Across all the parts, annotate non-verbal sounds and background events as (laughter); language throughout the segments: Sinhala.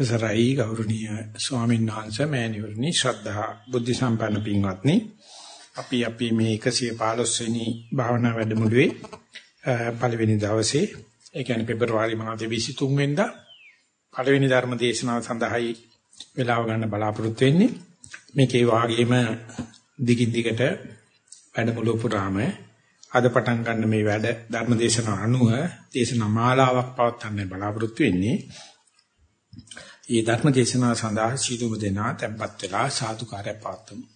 අවසරයි ගෞරවනීය ස්වාමීන් වහන්සේ මෑණිවරණි ශ්‍රද්ධා බුද්ධ සම්පන්න පින්වත්නි. අපි අපි මේ 115 වෙනි භාවනා වැඩමුළුවේ පළවෙනි දවසේ ඒ කියන්නේ පෙබරවාරි මාසයේ 23 වෙනිදා පළවෙනි ධර්ම දේශනාව සඳහායි වේලාව ගන්න බලාපොරොත්තු වෙන්නේ. මේකේ වාගේම දිගින් දිගට වැඩමුළුව පුරාම අද පටන් ගන්න මේ වැඩ ධර්ම දේශනාව අනුව දේශනා මාලාවක් පවත්වන්න බලාපොරොත්තු වෙන්නේ. ඒ ධර්ම දේශනාව සඳහා සීලුම දෙනා tempත් වෙලා සාදුකාරය පාත්තුමු.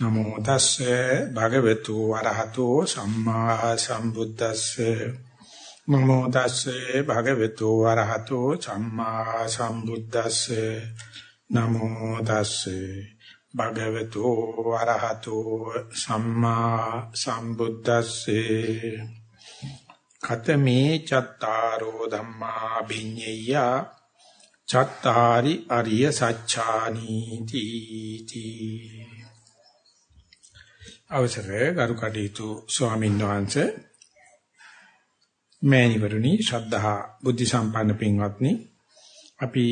නමෝ තස්සේ භගවතු වරහතෝ සම්මා සම්බුද්දස්සේ. නමෝ තස්සේ භගවතු වරහතෝ සම්මා සම්බුද්දස්සේ. නමෝ තස්සේ භගවතු වරහතෝ සම්මා සම්බුද්දස්සේ. කතමේ චත්තාරෝ ධම්මා භිඤ්ඤය චත්තාරි අරිය සච්ඡානි තීති. අවසරේ ගරු කටයුතු ස්වාමීන් වහන්සේ මෑණිවරුනි ශ්‍රද්ධා බුද්ධ සම්පන්න පින්වත්නි අපි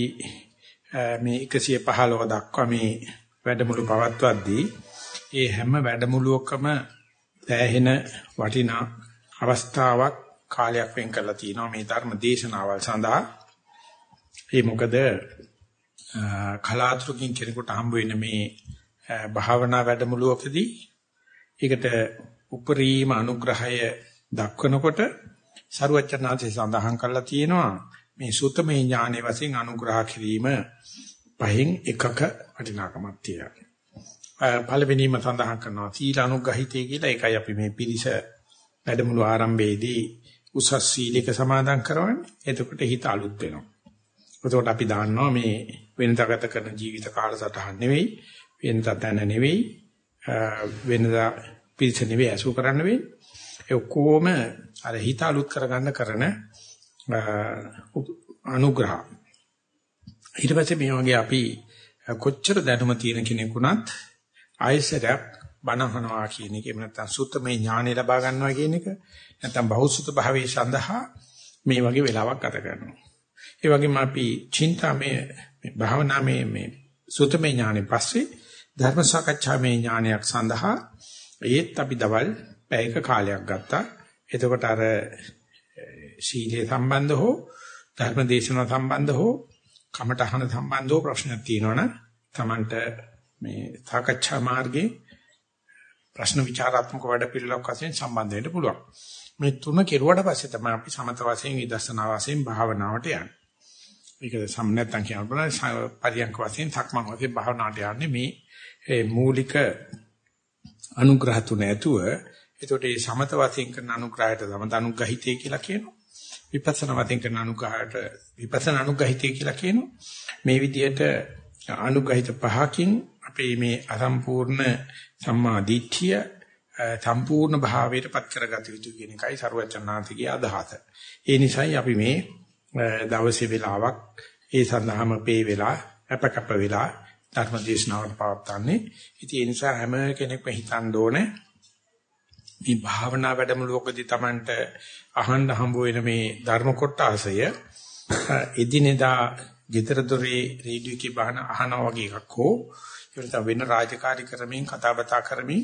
මේ 115 දක්වා මේ වැඩමුළු පවත්වද්දී ඒ හැම වැඩමුළුවකම දැහෙන වටිනා අවස්ථාවක් කාලයක් වෙන් කරලා තිනවා මේ ධර්ම දේශනාවල් සඳහා. ඒ මොකද කලාතුරකින් කෙනෙකුට හම්බ වෙන මේ භාවනා වැඩමුළුවකදී ඒකට උපරිම අනුග්‍රහය දක්වනකොට සරුවචනාංශය සඳහන් කරලා තියෙනවා මේ සුතමේ ඥානයේ වශයෙන් අනුග්‍රහ කිරීම පහෙන් එකක වටිනාකමක් තියෙනවා. පළවෙනිම සඳහන් කරනවා සීල අනුග්‍රහිතය කියලා. ඒකයි අපි මේ පිරිස වැඩමුළු ආරම්භයේදී උසස් සීලයක සමාදන් කරවන්නේ. එතකොට හිත අලුත් වෙනවා. එතකොට අපි දාන්නවා මේ වෙනදාගත කරන ජීවිත කාලසටහන් නෙවෙයි, වෙනදා තැන නෙවෙයි, වෙනදා පිළිස නෙවෙයි අසු කරන්න වෙන්නේ. ඒ ඔක්කොම අර හිත අලුත් කරගන්න කරන අනුග්‍රහ. ඊට පස්සේ මේ වගේ අපි කොච්චර දැනුම තියෙන කෙනෙකුණත් ආයසරයක් බණහනවා කියන එක එහෙම නැත්නම් සුත්තමේ ඥානෙ ලබා ගන්නවා කියන එක නැත්නම් බහුසුත භාවයේ සඳහා මේ වගේ වෙලාවක් ගත කරනවා. ඒ වගේම අපි චින්තාමේ භාවනාමේ මේ සුත්තමේ ඥානෙ පස්සේ ධර්ම සාකච්ඡාමේ ඥානයක් සඳහා ඒත් අපි දවල් පැයක කාලයක් ගත්තා. එතකොට අර සීලේ සම්බන්ධ හෝ ධර්ම දේශනාව සම්බන්ධ හෝ කමඨහන සම්බන්ධව ප්‍රශ්නක් තියෙනවනම් Tamanට මේ සාකච්ඡා මාර්ගයේ ප්‍රශ්න විචාරාත්මක වැඩ පිළිලක් වශයෙන් සම්බන්ධ වෙන්න පුළුවන්. මේ තුන කෙරුවට පස්සේ තමයි අපි සමත වශයෙන් විදර්ශනා වශයෙන් භාවනාවට යන්නේ. මේක සම් නැත්තම් කියන බලන පරියන්ක වශයෙන් සක්මන් වශයෙන් භාවනාවට යන්නේ මේ මූලික අනුග්‍රහ තුන ඇතුව එතකොට මේ සමත වශයෙන් කරන අනුග්‍රහයට සමත අනුග්‍රහිතය කියලා කියනවා. විපස්සනා වශයෙන් කරන අනුග්‍රහයට විපස්සනා අනුග්‍රහිතය කියලා කියනවා. මේ විදිහට අනුග්‍රහිත පහකින් අපේ මේ අසම්පූර්ණ සම්මා දිට්ඨිය සම්පූර්ණ භාවයට පත් කරගත යුතු කියන එකයි සරුවචනාතිගේ අදහස. ඒ නිසායි අපි මේ දවසේ වෙලාවක් ඒ සඳහාම පේ වෙලා අපකප්ප වෙලා ධර්ම දේශනාවට පවත්වන්නේ. ඉතින් ඒ නිසා හැම කෙනෙක්ම හිතන්න ඕනේ මේ භාවනා වැඩමුළුවකදී Tamanට අහන්න හම්බ වෙන මේ ධර්ම කොටාසය එදිනෙදා ගෙදර දොරේ රේඩියෝ එකේ බහන අහනවා වගේ එකක් හෝ ඒකට වෙන රාජකාරී ක්‍රමයෙන් කතා බතා කරමින්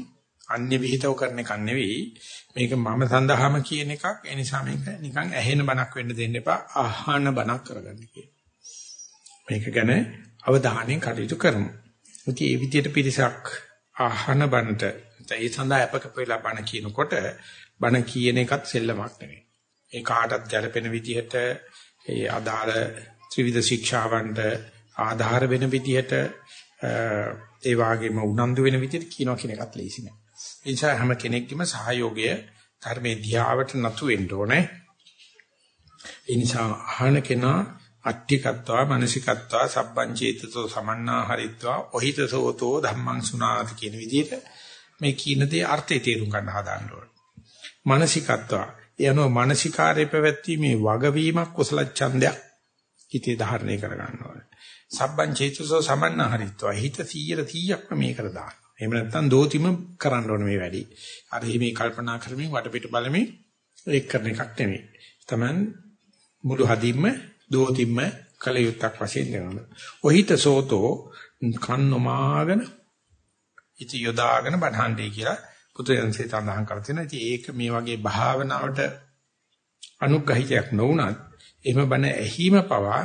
අන්‍ය විහිතව කරන එකක් නෙවෙයි. මේක මම සඳහාම කියන එකක්. ඒ නිසා මේක නිකන් ඇහෙන බණක් වෙන්න දෙන්න එපා. අහන බණක් කරගන්න කියන මේක ගැන අවධානයෙන් කටයුතු කරමු. ඉතින් මේ විදිහට පිරිසක් අහන බණට ඒ සඳහා අපකප වෙලා බණ කියනකොට බණ කියන එකත් සෙල්ලමක් නෙවෙයි. ඒ කාටත් ගැළපෙන විදිහට ඒ අදාළ ත්‍රිවිධ ශික්ෂාවන්ට ආධාර වෙන විදිහට ඒ වගේම උනන්දු වෙන විදිහට කියනවා කියන එකත් ලේසි නෑ. ඒ නිසා හැම කෙනෙක්ගේම සහයෝගය ධර්මයේ ධ්‍යාවට නතු වෙන්න ඕනේ. ඒ නිසා අහන කෙනා අට්ඨිකත්වා මානසිකත්වා සබ්බං චේතසෝ සමන්නා හරිත්වා ඔහිතසෝතෝ ධම්මං සුනාති කියන විදිහට මේ කියන දේ අර්ථය තේරුම් ගන්න හදාන්න ඕනේ. මානසිකත්වා යනෝ මානසිකාරය පැවැත්ීමේ වගවීමක් කුසල ඡන්දයක් හිතේ ධාරණය කර ගන්න ඕනේ. සබ්බං චේතසෝ සමන්නාහරිත්වා හිත 100 100ක්ම මේකට දාන්න. එහෙම නැත්නම් දෝතිම කරන්න ඕනේ මේ වැඩි. අර මේ කල්පනා කරමින් වටපිට බලමින් ඒක කරන එකක් නෙමෙයි. Taman මුළු හදින්ම දෝතිම්ම කලියුත්තක් වශයෙන් දෙනවා. ඔහිත සෝතෝ කන්නමාගෙන ඉති යොදාගෙන බණහන්දේ කියලා පුතයන්සේ තඳහන් කරලා තියෙනවා. ඉතින් ඒක මේ වගේ භාවනාවට අනුග්‍රහිතයක් නොවුනත් එහෙම බණ ඇහිම පවා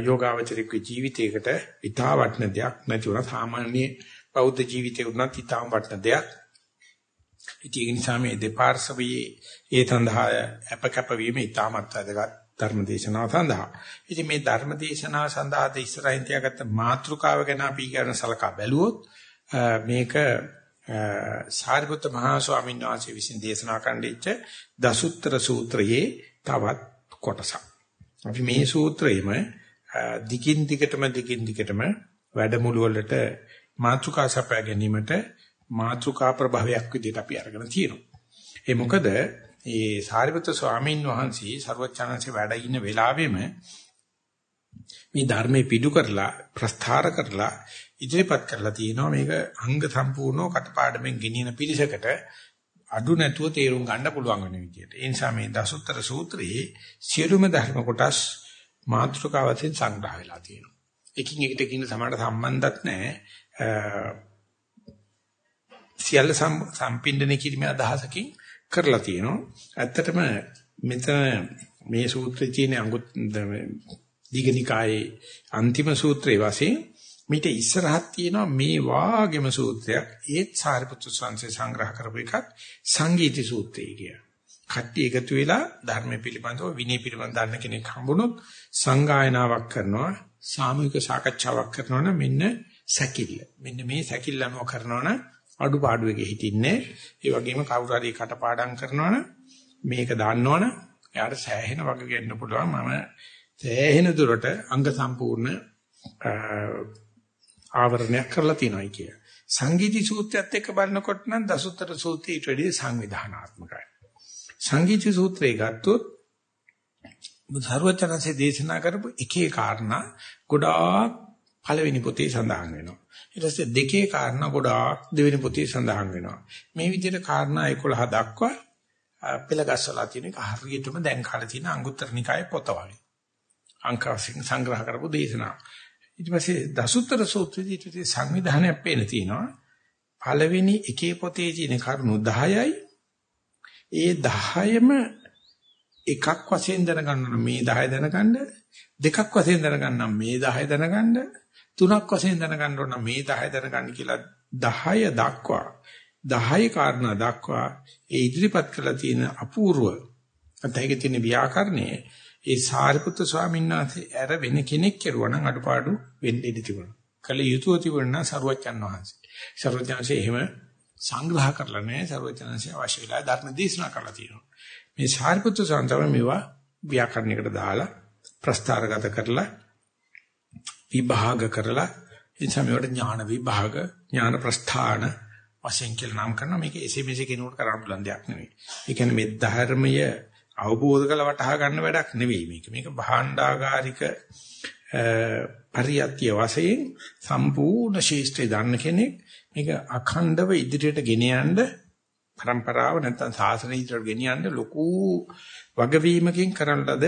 යෝගාවචරික ජීවිතයකට ඊටා වටන දෙයක් නැති වුණා සාමාන්‍ය බෞද්ධ ජීවිතේ උනත් ඊටාම වටන දෙයක්. ඉතින් ඒ නිසා මේ දෙපාර්ශවයේ ඒ සඳහා අපකප වීම ඊටාමත් වැදගත් ධර්මදේශනාව සඳහා. ඉතින් මේ ධර්මදේශනාව සඳහා ද ඉස්සරහින් තියාගත්ත මාතෘකාව ගැන අපි කියන සලකා බැලුවොත් මේක සාරිපුත්ත මහා ස්වාමීන් වහන්සේ විසින් දේශනා කණ්ඩිච්ච දසුත්තර සූත්‍රයේ තවත් කොටසක්. අපි මේ සූත්‍රයේම දිගින් දිගටම දිගින් දිගටම වැඩමුළු වලට මාතෘකා සපයා ගැනීමට මාතෘකා ප්‍රභාවයක් විදිහට අපි අරගෙන තියෙනවා. ඒ මොකද ඒ සාරිපුත්‍ර ස්වාමීන් වහන්සේ ਸਰවචනanse වැඩ ඉන්න වෙලාවෙම මේ ධර්මයේ පිටු කරලා ප්‍රස්ථාර කරලා ඉදිරිපත් කරලා තියෙනවා මේක අංග සම්පූර්ණව කටපාඩමින් ගෙනියන පිළිසකට අඩු නැතුව තේරුම් ගන්න පුළුවන් වෙන විදියට. ඒ නිසා මේ දසුත්තර සූත්‍රයේ සියලුම ධර්ම කොටස් මාතෘකාවතෙන් සංග්‍රහ වෙලා තියෙනවා. එකින් එකට කියන සමානට සම්බන්ධත් නැහැ. සියල්ල සම්පින්දනය කිරීමේ අදහසකින් කරලා තියෙනවා. ඇත්තටම මෙතන මේ සූත්‍රයේ තියෙන අඟුත් දීගනිකායේ අන්තිම සූත්‍රයේ වශයෙන් මිට ඉස්සරහත් තියෙනවා මේ වාගේම සූත්‍රයක් ඒත් සාරිපුත්‍ර සංසේ සංග්‍රහ කරපු එකක් සංගීති සූත්‍රය කිය. කට්ටි එකතු වෙලා ධර්ම පිළිබඳව විනය පිළිබඳව දන්න කෙනෙක් හම්බුනොත් සංගායනාවක් කරනවා සාමූහික සාකච්ඡාවක් කරනවා නම් මෙන්න සැකිල්ල. මෙන්න මේ සැකිල්ල අනුව කරනවා නම් අඩුපාඩුවක හිටින්නේ. ඒ වගේම කවුරු හරි කටපාඩම් කරනවනම් මේක දාන්නවනම් එයාට සෑහෙන වගේ ගන්න පුළුවන්. මම සෑහෙන දුරට අංග සම්පූර්ණ ආවරණයක් කරලා තියෙනවායි කිය. සංගීති සූත්‍රයත් එක්ක බලනකොට නම් දසුත්තර සූත්‍රය ඊට වැඩිය සංවිධානාත්මකයි. සංගීති සූත්‍රය ගත්තොත් බුදුහරවචනසේ දේශනා කරපු එකේ කාරණා ගොඩාක් පළවෙනි පොතේ සඳහන් වෙනවා. ඊට පස්සේ දෙකේ කාරණා ගොඩාක් දෙවෙනි පොතේ සඳහන් වෙනවා. මේ විදිහට කාරණා 11 දක්වා පෙළගස්සලා තියෙන එක හරියටම දැන් කාලේ තියෙන අංගුත්තර නිකායේ පොත වගේ. අංකවසින් සංග්‍රහ කරපු දේශනා. ඊට පස්සේ දසුත්තර සූත්‍රයේදී ඊට සංවිධානයක් පේන තියෙනවා. පළවෙනි එකේ පොතේ තියෙන කරුණු 10යි. ඒ 10ම එකක් වශයෙන් දැනගන්න මේ 10 දැනගන්න දෙකක් වශයෙන් දැනගන්න මේ 10 දැනගන්න තුනක් වශයෙන් දැනගන්න ඕන මේ 10 දැනගන්න කියලා 10 දක්වා 10 කාරණා දක්වා ඒ ඉදිරිපත් කළා තියෙන අපූර්ව අතයික තියෙන ව්‍යාකරණයේ ඒ සාරිපුත්‍ර ස්වාමීන් වහන්සේ ඇර වෙන කෙනෙක් කෙරුවා නම් අඩපාඩු වෙන්න ඉඩ තිබුණා. කල යුතුය තිබුණා සරුවච්චන් වහන්සේ. සරුවච්චන්සේ එහෙම සංග්‍රහ කරලා නැහැ. සරුවච්චන්සේ අවශ්‍ය වෙලා ධර්ම දේශනා කරලා තියෙනවා. මේ සාරිපුත්‍ර ස්වාමීන් මේවා ව්‍යාකරණයකට දාලා ප්‍රස්තාරගත කරලා විභාග කරලා ඒ සමයට ඥාන විභාග ඥාන ප්‍රස්ථාන වශයෙන් කියලා නම් කරනවා මේක එසේ මෙසේ කෙනෙකුට කරන්න පුළුවන් දෙයක් නෙවෙයි. ඒ කියන්නේ මේ ධර්මය අවබෝධ කරලා වටහා ගන්න වැඩක් නෙවෙයි මේක. මේක භාණ්ඩාගාරික පරියත්‍ය වශයෙන් සම්පූර්ණ ශේෂ්ත්‍රය දන්න කෙනෙක් මේක අඛණ්ඩව ඉදිරියට ගෙන යන්න પરම්පරාව නැත්නම් සාසනය ඉදිරියට ගෙන යන්න ලොකු වගවීමකින් කරන ලද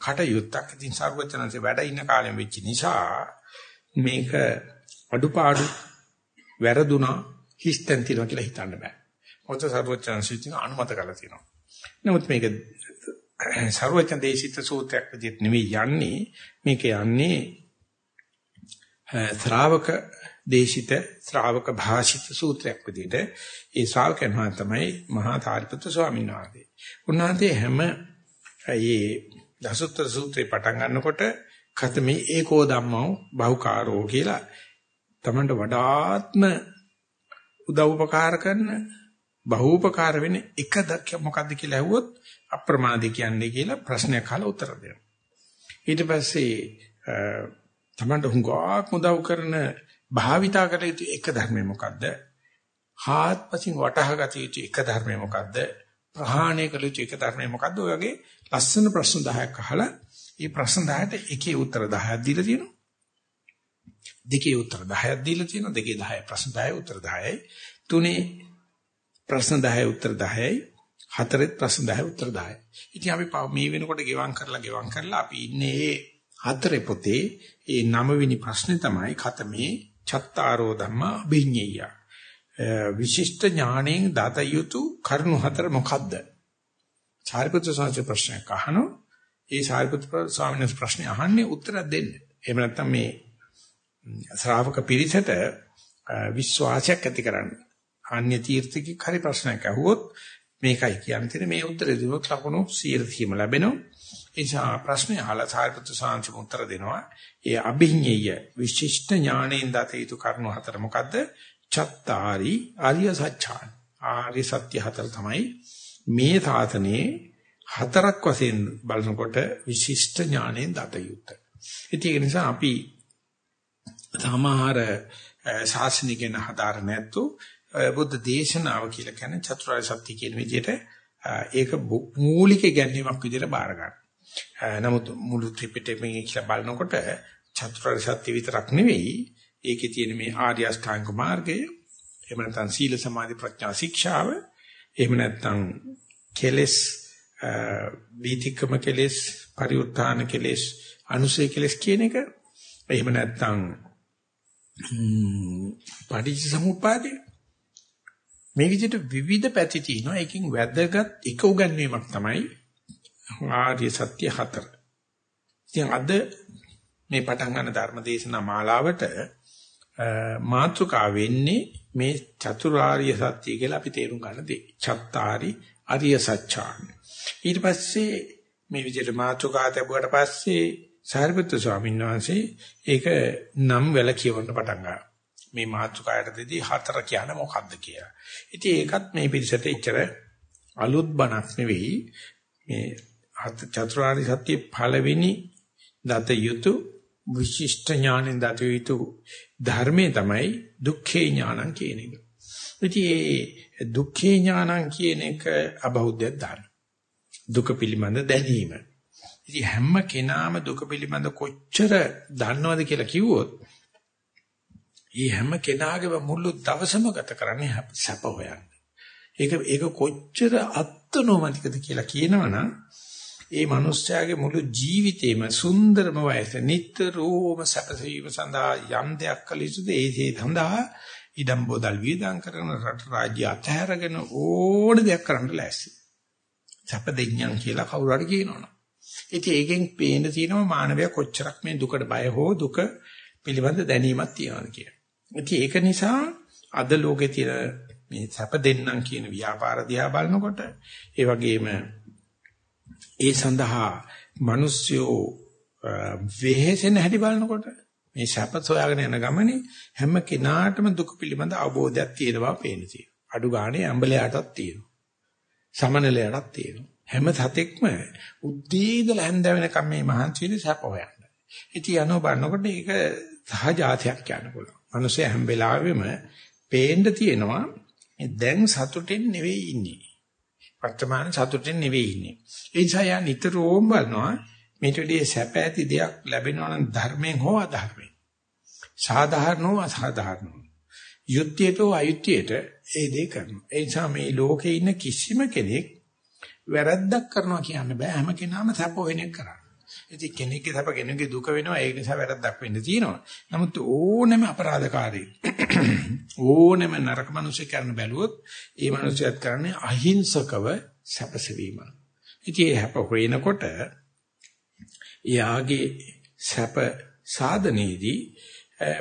කටයුත්තක්. ඉතින් සර්වචනන්සේ වැඩ ඉන්න කාලෙම වෙච්ච නිසා මේක අඩුපාඩු වැරදුනා හිස්තන් තියනවා කියලා හිතන්න බෑ. මොකද සර්වචනන්සේ ඉතින් අනුමත කරලා තියෙනවා. නමුත් මේක සර්වචන දේශිත සූත්‍රයක් විදිහට නෙවෙයි යන්නේ. මේක යන්නේ ශ්‍රාවක දේශිත ශ්‍රාවක භාෂිත සූත්‍රයක් විදිහට ඒ ශ්‍රාවකයන් තමයි මහා තාරිපුත්‍ර ස්වාමීන් වහන්සේ. උන්වහන්සේ හැම මේ දසුත්තර සූත්‍රේ පටන් ගන්නකොට කතමේ ඒකෝ ධම්මෝ බහුකාරෝ කියලා තමන්ට වඩාත්ම උදව් උපකාර කරන බහූපකාර වෙන එක දක්ක මොකද්ද කියලා ඇහුවොත් අප්‍රමාදී කියන්නේ කියලා ප්‍රශ්නයක් අහලා උත්තර දෙනවා. ඊට පස්සේ තමන්ට හුඟක් උදව් කරන භාවිතා කර යුතු එක ධර්මය මොකද්ද? හාත්පසින් වටහා ගත යුතු එක ධර්මය මොකද්ද? ප්‍රහාණය කළ යුතු එක ධර්මය මොකද්ද? ඔය වගේ ලස්සන ප්‍රශ්න 10ක් අහලා ඒ ප්‍රශ්න 10ට එකේ උත්තර 10ක් දීලා තියෙනවා. දෙකේ උත්තර 10ක් දීලා තියෙනවා. දෙකේ 10 ප්‍රශ්න 10 උත්තර 10යි. තුනේ ප්‍රශ්න 10 උත්තර 10යි. හතරෙත් ප්‍රශ්න 10 උත්තර 10. ඉතින් අපි මේ වෙනකොට ගෙවම් කරලා ගෙවම් කරලා අපි ඉන්නේ හතරේ පොතේ ඒ නවවෙනි ප්‍රශ්නේ තමයි කතමේ චත්තාරෝ ධම්මා අභිඤ්ඤය. විශිෂ්ට ඥාණයෙන් දත යුතු කරුණු හතර මොකද්ද? සාරිපුත්‍ර ස්වාමීන් ප්‍රශ්නයක් අහනවා. ඒ සාරිපුත්‍ර ස්වාමීන් වහන්සේ ප්‍රශ්නේ අහන්නේ උත්තර දෙන්න. එහෙම නැත්නම් මේ ශ්‍රාවක පිරිසට විශ්වාසයක් ඇති කරන්න. අන්‍ය තීර්ථිකෙක් හරි ප්‍රශ්නයක් අහුවොත් මේකයි කියන්නේ මේ උත්තරේ දුන්නොත් ලකුණු 100ක්ම ලැබෙනවා. ඒ නිසා ප්‍රශ්නේ අහලා සාරිපුත්‍ර සාංශ උත්තර දෙනවා. ඒ අභිඤ්ඤය විශිෂ්ට ඥාණයෙන් දත යුතු කරුණු හතර මොකද්ද? චත්තාරි ආර්ය සත්‍යාන. ආර්ය සත්‍ය හතර තමයි මේ සාසනේ හතරක් වශයෙන් බලනකොට විශිෂ්ට ඥාණයෙන් දත යුත්තේ. ඒක නිසා අපි සමහර ශාසනිකයන් හදාර නැත්තු බුද්ධ දේශනාව කියලා කියන්නේ චතුරාර්ය සත්‍ය කියන විදිහට ඒක මූලික ගැන්වීමක් විදිහට බාර ගන්න. නමුත් මුළු ත්‍රිපිටකයෙන් කියලා බලනකොට චතුරාර්ය සත්‍ය විතරක් නෙවෙයි ඒකේ තියෙන මේ ආර්ය අෂ්ටාංග මාර්ගය එහෙම නැත්නම් සීල සමාධි ප්‍රඥා ශික්ෂාව එහෙම නැත්නම් කෙලස් වීතිකම කෙලස් පරිඋත්ථාන කෙලස් අනුසය කෙලස් කියන එක එහෙම නැත්නම් පටිච්ච සමුප්පාදය මේ විදිහට විවිධ පැති තියෙනවා ඒකෙන් වැදගත් එක උගන්වීමක් තමයි ආර්ය සත්‍ය හතර. ඉතින් අද මේ පටන් ගන්න ධර්ම දේශනා මාලාවට මාතෘකා වෙන්නේ මේ චතුරාර්ය සත්‍ය කියලා අපි තේරුම් ගන්න දේ. චත්තාරි අරිය සත්‍යාන. ඊට පස්සේ මේ විදිහට මාතෘකා ලැබුවට පස්සේ සාරිපුත්‍ර ස්වාමීන් වහන්සේ ඒක නම් වල කියවන්න පටන් ගන්නවා. මේ මාතෘකායට දෙදී හතර කියන මොකක්ද කියලා. ඉතින් ඒකත් මේ පිළිසෙට ඉච්චර අලුත් බණක් නෙවෙයි. මේ චතුරාර්ය සත්‍ය පළවෙනි දත යුතු විශිෂ්ට ඥානෙන් දත යුතු ධර්මයේ තමයි දුක්ඛේ ඥානං කියන එක. ඉතින් මේ දුක්ඛේ ඥානං කියන එක අබෞද්ධ ධර්ම. දුක පිළිබඳ දැනීම. ඉතින් හැම කෙනාම දුක පිළිබඳ කොච්චර දන්නවද කියලා කිව්වොත් ඒ හැම කෙනාගේම මුළු දවසම ගත කරන්නේ සැප හොයන්න. ඒක ඒක කොච්චර අත්නොමතිකද කියලා කියනවනම් ඒ මිනිස්යාගේ මුළු ජීවිතේම සුන්දරම වයස නිතරම සැපසීම සඳහා යම් දෙයක් කළ යුතුද ඒ සඳහා ඉඩම් බෝදල් වියදම් කරන රට රාජ්‍ය අතහැරගෙන ඕන දෙයක් කරන්න ලෑස්ති. සැප දෙඤ්ඤම් කියලා කවුරු හරි කියනවනේ. ඉතින් ඒකෙන් පේන තියෙනවා මානවයා කොච්චරක් මේ දුකට බය හෝ දුක පිළිබඳ දැනීමක් තියනවාද කියලා. ඉතින් ඒක නිසා අද ලෝකේ තියෙන මේ සැප දෙන්නම් කියන ව්‍යාපාර දිහා බලනකොට ඒ වගේම ඒ සඳහා මිනිස්සු වෙහෙසෙන හැටි බලනකොට මේ සැප සොයාගෙන යන ගමනේ හැම කෙනාටම දුක පිළිබඳ අවබෝධයක් තියෙනවා පේන තියෙනවා. අඩු ගානේ අඹලයටත් තියෙනවා. සමනලයටත් තියෙනවා. හැම සතෙක්ම උද්දී ඉඳලා හැන්ද වෙනකම් මේ මහන්සි වෙන්නේ සැප හොයන්න. ඉතින් යනෝ බලනකොට ඒක සහජාතයක් කියන්න පුළුවන්. මිනිස්සු හැම වෙලාවෙම පේන්න තියෙනවා දැන් සතුටින් නෙවෙයි ඉන්නේ. වර්තමාන සතුටින් නෙවෙයි ඉන්නේ. ඒ නිසා යා නිතරම බලනවා මේට වැඩි සැප ඇති දෙයක් ලැබෙනවා නම් ධර්මයෙන් හෝ අධර්මයෙන්. සාධාරණව අසාධාරණව. යුක්තියට හෝ අයුක්තියට ඒ දේ කරනවා. ඒ නිසා මේ ලෝකේ ඉන්න කිසිම කෙනෙක් වැරද්දක් කරනවා කියන්න බෑ. හැම කෙනාම සැප වෙනෙක් කරන්නේ. ඉතින් කෙනෙක්ගේ සැප කෙනෙක්ගේ දුක වෙනවා ඒක නිසා වැරද්දක් වෙන්න තියෙනවා. නමුත් ඕනෙම අපරාධකාරී (clears throat) ඕනෙම නරක මිනිස්සු කරන බැලුවොත් ඒ මිනිස්සුත් කරන්නේ අහිංසකව සැපසවීම. ඉතින් ඒ හැප හොයනකොට යාගේ සැප සාධනයේදී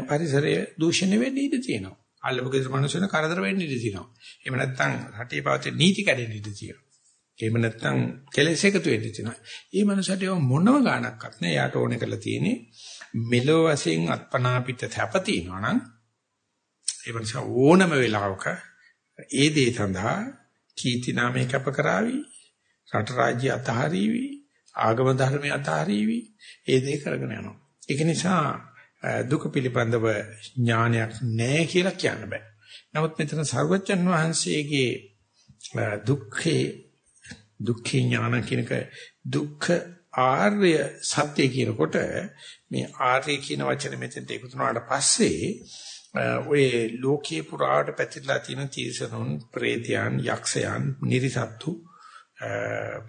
පරිසරය දූෂණය වෙන්න ඉඩ තියෙනවා. අල්ලපු මිනිස්සුන කරදර වෙන්න ඉඩ තියෙනවා. එහෙම නැත්නම් රටේ පවතින නීති කැඩෙන්න ඉඩ තියෙනවා. එහෙම නැත්නම් කෙලෙස් එකතු වෙන්න තියෙනවා. ඒ මනුස්සයට ඒව මොනම ගාණක්වත් නෑ. යාට ඕනේ කරලා තියෙන්නේ මෙලෝ වශයෙන් අත්පනා පිට තැප තියෙනවා නම් ඒ මනුස්ස ඕනම වෙලාවක ඒ දේ සඳහා කීර්ති නාමය කැප කරાવી රට රාජ්‍ය අතහරීවි ආගම ධර්මය අතහරීවි ඒ දේ කරගෙන යනවා. ඒක නිසා දුක පිළිබඳව ඥානයක් නැහැ කියලා කියන්න බෑ. නමුත් මෙතන සර්වජන් වහන්සේගේ දුක්ඛේ දුක්ඛ ඥාන කියනක දුක්ඛ ආර්ය සත්‍ය කියනකොට මේ ආර්ය කියන වචනේ මෙතෙන්ට එකතු වුණාට පස්සේ ඔය ලෝකයේ පුරාට පැතිරලා තියෙන තීසනුන්, പ്രേතයන්, යක්ෂයන්, නිරිසත්තු